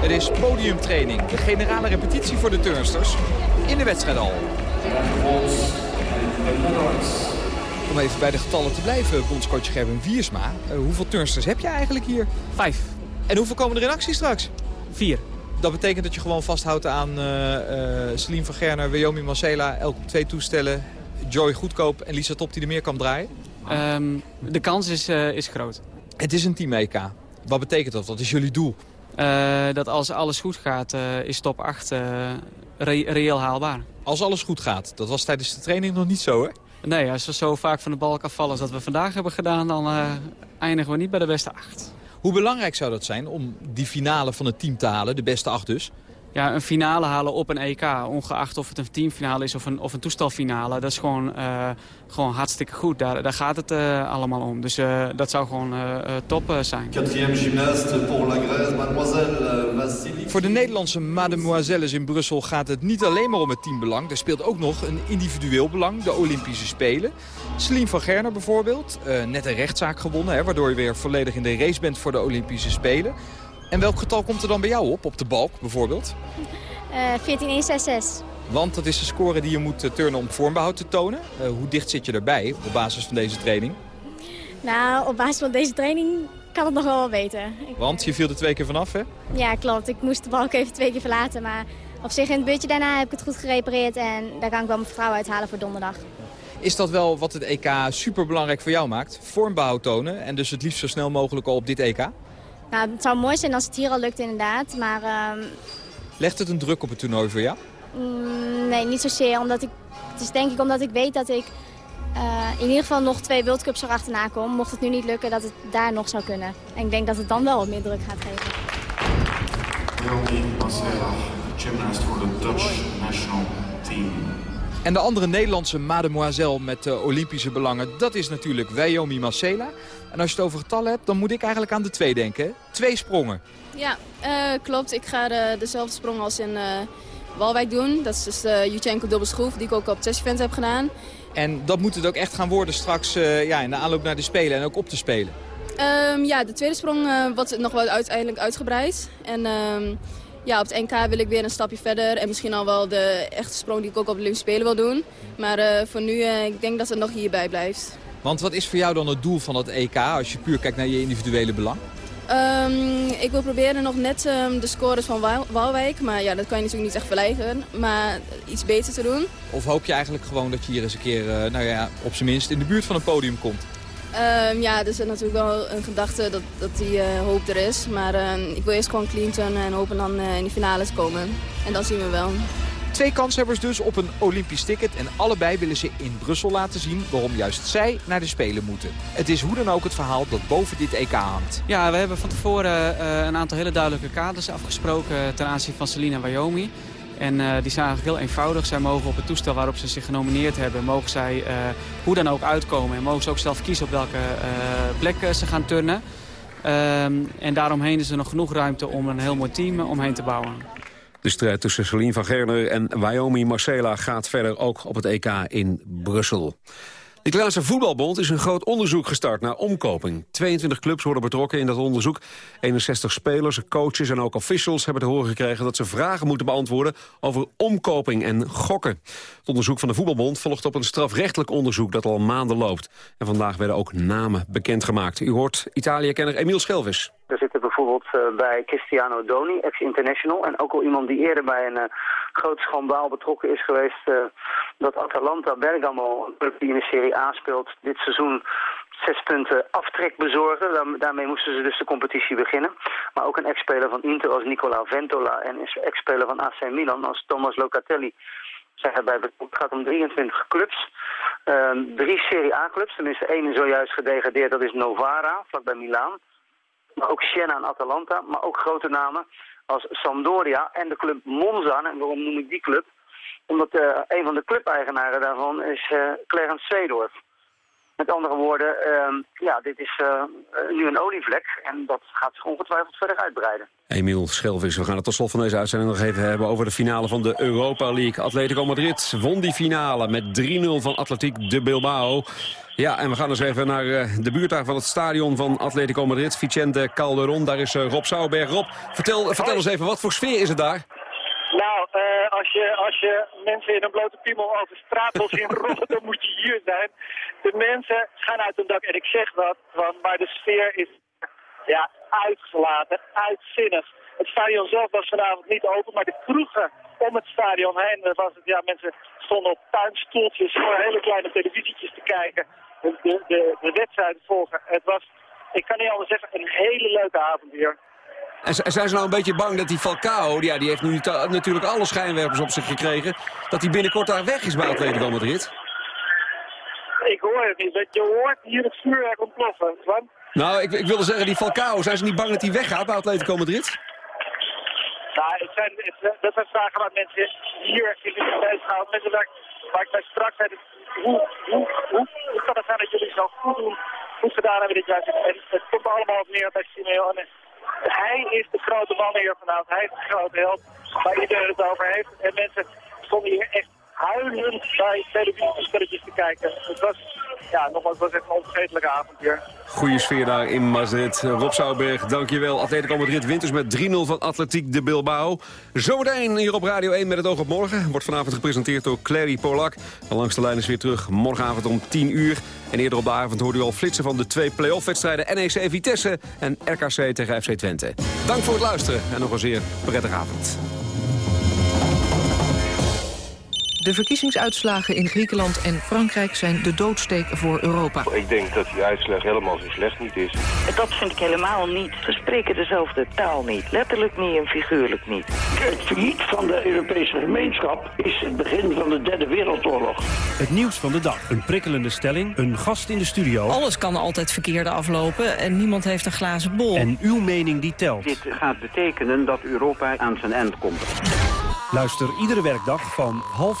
Het is podiumtraining, de generale repetitie voor de turnsters in de wedstrijdhal. Om even bij de getallen te blijven, bondscoach Gerben Wiersma. Uh, hoeveel turnsters heb je eigenlijk hier? Vijf. En hoeveel komen er in actie straks? Vier. Dat betekent dat je gewoon vasthoudt aan uh, uh, Celine van Gerner, Wiomi Marcela, elk op twee toestellen. Joy Goedkoop en Lisa Top die er meer kan draaien? Um, de kans is, uh, is groot. Het is een team-EK. Wat betekent dat? Wat is jullie doel? dat als alles goed gaat, is top 8 re reëel haalbaar. Als alles goed gaat? Dat was tijdens de training nog niet zo, hè? Nee, als we zo vaak van de balk afvallen als dat we vandaag hebben gedaan... dan eindigen we niet bij de beste 8. Hoe belangrijk zou dat zijn om die finale van het team te halen, de beste acht dus? Ja, een finale halen op een EK, ongeacht of het een teamfinale is of een, of een toestelfinale, dat is gewoon, uh, gewoon hartstikke goed. Daar, daar gaat het uh, allemaal om. Dus uh, dat zou gewoon top zijn. Voor de Nederlandse mademoiselles in Brussel gaat het niet alleen maar om het teambelang. Er speelt ook nog een individueel belang, de Olympische Spelen. Celine van Gerner bijvoorbeeld, net een rechtszaak gewonnen, hè, waardoor je weer volledig in de race bent voor de Olympische Spelen. En welk getal komt er dan bij jou op, op de balk bijvoorbeeld? Uh, 14166. Want dat is de score die je moet uh, turnen om vormbehoud te tonen. Uh, hoe dicht zit je erbij op basis van deze training? Nou, op basis van deze training kan het nog wel. Ik... Want je viel er twee keer vanaf, hè? Ja, klopt. Ik moest de balk even twee keer verlaten. Maar op zich in het beurtje daarna heb ik het goed gerepareerd. En daar kan ik wel mijn vertrouwen uithalen voor donderdag. Is dat wel wat het EK super belangrijk voor jou maakt? Vormbehoud tonen en dus het liefst zo snel mogelijk al op dit EK? Nou, het zou mooi zijn als het hier al lukt inderdaad, maar... Uh... Legt het een druk op het toernooi voor jou? Mm, nee, niet zozeer. Omdat ik, het is denk ik omdat ik weet dat ik uh, in ieder geval nog twee World Cups erachterna kom. Mocht het nu niet lukken, dat het daar nog zou kunnen. En ik denk dat het dan wel wat meer druk gaat geven. Leonie Marcela, gymnast voor de Dutch national team. En de andere Nederlandse mademoiselle met uh, Olympische belangen, dat is natuurlijk Wyoming Marcela. En als je het over getallen hebt, dan moet ik eigenlijk aan de twee denken. Twee sprongen. Ja, uh, klopt. Ik ga de, dezelfde sprong als in uh, Walwijk doen. Dat is dus de Jutchenko dubbelschroef, die ik ook op het event heb gedaan. En dat moet het ook echt gaan worden straks uh, ja, in de aanloop naar de Spelen en ook op te spelen? Um, ja, de tweede sprong wordt nog wel uiteindelijk uitgebreid. En um, ja, op het NK wil ik weer een stapje verder. En misschien al wel de echte sprong die ik ook op de Olympische Spelen wil doen. Maar voor nu, ik denk dat het nog hierbij blijft. Want wat is voor jou dan het doel van het EK als je puur kijkt naar je individuele belang? Um, ik wil proberen nog net um, de scores van Wal Walwijk, maar ja, dat kan je natuurlijk niet echt verleggen, maar iets beter te doen. Of hoop je eigenlijk gewoon dat je hier eens een keer, uh, nou ja, op zijn minst in de buurt van een podium komt? Um, ja, er is natuurlijk wel een gedachte dat, dat die uh, hoop er is, maar ik wil eerst gewoon clean turnen en hopen dan uh, in de finale te komen. En dan zien we wel. Twee kanshebbers dus op een Olympisch ticket. En allebei willen ze in Brussel laten zien waarom juist zij naar de Spelen moeten. Het is hoe dan ook het verhaal dat boven dit EK hangt. Ja, we hebben van tevoren uh, een aantal hele duidelijke kaders afgesproken ten aanzien van Selina Wyoming. En eh, die zijn eigenlijk heel eenvoudig. Zij mogen op het toestel waarop ze zich genomineerd hebben... mogen zij uh, hoe dan ook uitkomen. En mogen ze ook zelf kiezen op welke plek ze gaan turnen. Ehm, en daaromheen is er nog genoeg ruimte om een heel mooi team omheen te bouwen. De strijd tussen Celine van Gerner en Wyoming Marcela gaat verder ook op het EK in Brussel. De Italiaanse Voetbalbond is een groot onderzoek gestart naar omkoping. 22 clubs worden betrokken in dat onderzoek. 61 spelers, coaches en ook officials hebben te horen gekregen... dat ze vragen moeten beantwoorden over omkoping en gokken. Het onderzoek van de Voetbalbond volgt op een strafrechtelijk onderzoek... dat al maanden loopt. En vandaag werden ook namen bekendgemaakt. U hoort Italië-kenner Emiel Schelvis. Er zitten bijvoorbeeld uh, bij Cristiano Doni, ex-international... en ook al iemand die eerder bij een uh, groot schandaal betrokken is geweest... Uh, dat Atalanta Bergamo, die in de Serie A speelt... dit seizoen zes punten aftrek bezorgen. Daar, daarmee moesten ze dus de competitie beginnen. Maar ook een ex-speler van Inter als Nicola Ventola... en een ex-speler van AC Milan als Thomas Locatelli zijn erbij betrokken. Het gaat om 23 clubs. drie Serie A-clubs, tenminste één is zojuist gedegradeerd, dat is Novara, vlakbij Milaan maar ook Siena en Atalanta, maar ook grote namen als Sampdoria en de club Monza. En waarom noem ik die club? Omdat uh, een van de clubeigenaren daarvan is uh, Clarence Seedorf. Met andere woorden, uh, ja, dit is uh, nu een olievlek en dat gaat zich ongetwijfeld verder uitbreiden. Emiel Schelvis, we gaan het tot slot van deze uitzending nog even hebben over de finale van de Europa League. Atletico Madrid won die finale met 3-0 van Atletiek de Bilbao. Ja, en we gaan dus even naar uh, de buurtdag van het stadion van Atletico Madrid. Vicente Calderon, daar is uh, Rob Sauerberg. Rob, vertel, vertel eens even, wat voor sfeer is het daar? Als, je, als je mensen in een blote piemel over straat wil zien rollen, dan moet je hier zijn. De mensen gaan uit hun dak. En ik zeg dat, want, maar de sfeer is ja, uitgelaten, uitzinnig. Het stadion zelf was vanavond niet open, maar de kroegen om het stadion heen was het, ja, mensen stonden op tuinstoeltjes voor hele kleine televisietjes te kijken. De, de, de wedstrijd volgen. Het was, ik kan niet anders zeggen, een hele leuke avond hier. En zijn ze nou een beetje bang dat die Falcao, ja, die heeft nu natuurlijk alle schijnwerpers op zich gekregen, dat hij binnenkort daar weg is bij Atletico Madrid? Ik hoor het niet. Je hoort hier het vuurwerk ontploffen. Swan. Nou, ik, ik wilde zeggen, die Falcao, zijn ze niet bang dat hij weggaat bij Atletico Madrid? Nou, het zijn, het, dat zijn vragen waar mensen hier in de tijd gaan. Mensen waar, waar ik bij straks zei, hoe, hoe, hoe, hoe kan het zijn dat jullie zo goed, doen, goed gedaan hebben dit jaar? En het komt allemaal op neer bij Simeone. Hij is de grote man hier vanavond. Hij is de grote held waar iedereen het over heeft. En mensen stonden hier echt huilend bij televisiespelletjes te kijken. Het was, ja, nogmaals, was echt een onvergetelijke avond hier. Goeie sfeer daar in Madrid. Rob Zouwberg, dankjewel. Atletico Madrid wint dus met 3-0 van Atletiek de Bilbao. Zometeen hier op Radio 1 met het oog op morgen. Wordt vanavond gepresenteerd door Clary Polak. De langste lijn is weer terug morgenavond om 10 uur. En eerder op de avond hoorde u al flitsen van de twee play-off wedstrijden NEC Vitesse en RKC tegen FC Twente. Dank voor het luisteren en nog een zeer prettige avond. De verkiezingsuitslagen in Griekenland en Frankrijk zijn de doodsteek voor Europa. Ik denk dat die uitslag helemaal zo slecht niet is. Dat vind ik helemaal niet. We spreken dezelfde taal niet. Letterlijk niet en figuurlijk niet. Het failliet van de Europese gemeenschap is het begin van de derde wereldoorlog. Het nieuws van de dag. Een prikkelende stelling. Een gast in de studio. Alles kan altijd verkeerde aflopen en niemand heeft een glazen bol. En uw mening die telt. Dit gaat betekenen dat Europa aan zijn eind komt. Luister iedere werkdag van half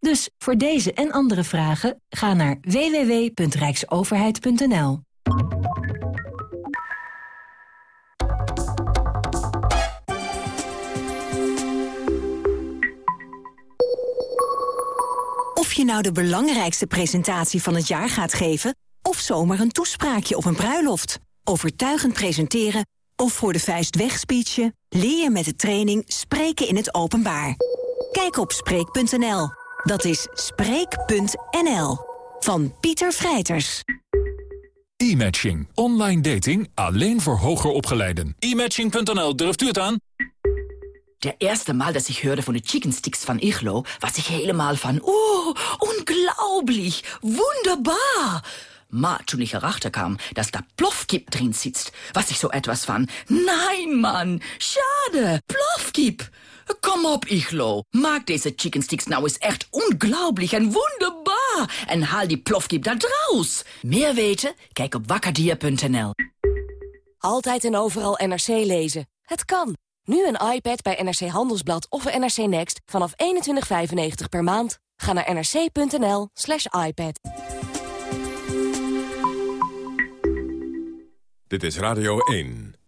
Dus voor deze en andere vragen ga naar www.rijksoverheid.nl. Of je nou de belangrijkste presentatie van het jaar gaat geven... of zomaar een toespraakje op een bruiloft. Overtuigend presenteren of voor de vuist wegspeechen... leer je met de training Spreken in het Openbaar. Kijk op Spreek.nl. Dat is Spreek.nl. Van Pieter Vrijters. E-matching. Online dating alleen voor hoger opgeleiden. E-matching.nl, durft u het aan? Der erste Mal, dass ich hörte von den Chicken Sticks van Ichlo, was ich helemaal van, oh, unglaublich, wunderbar. Maar toen ich erachter kam, dass da Plofkip drin sitzt, was ich so etwas van, nein, Mann, schade, Plofkip. Kom op, Ichlo. Maak deze chicken sticks nou eens echt unglaublich en wunderbar. En haal die plofkip daar draus. Meer weten? Kijk op wakkerdier.nl. Altijd en overal NRC lezen. Het kan. Nu een iPad bij NRC Handelsblad of NRC Next vanaf 21,95 per maand. Ga naar nrc.nl slash iPad. Dit is Radio 1.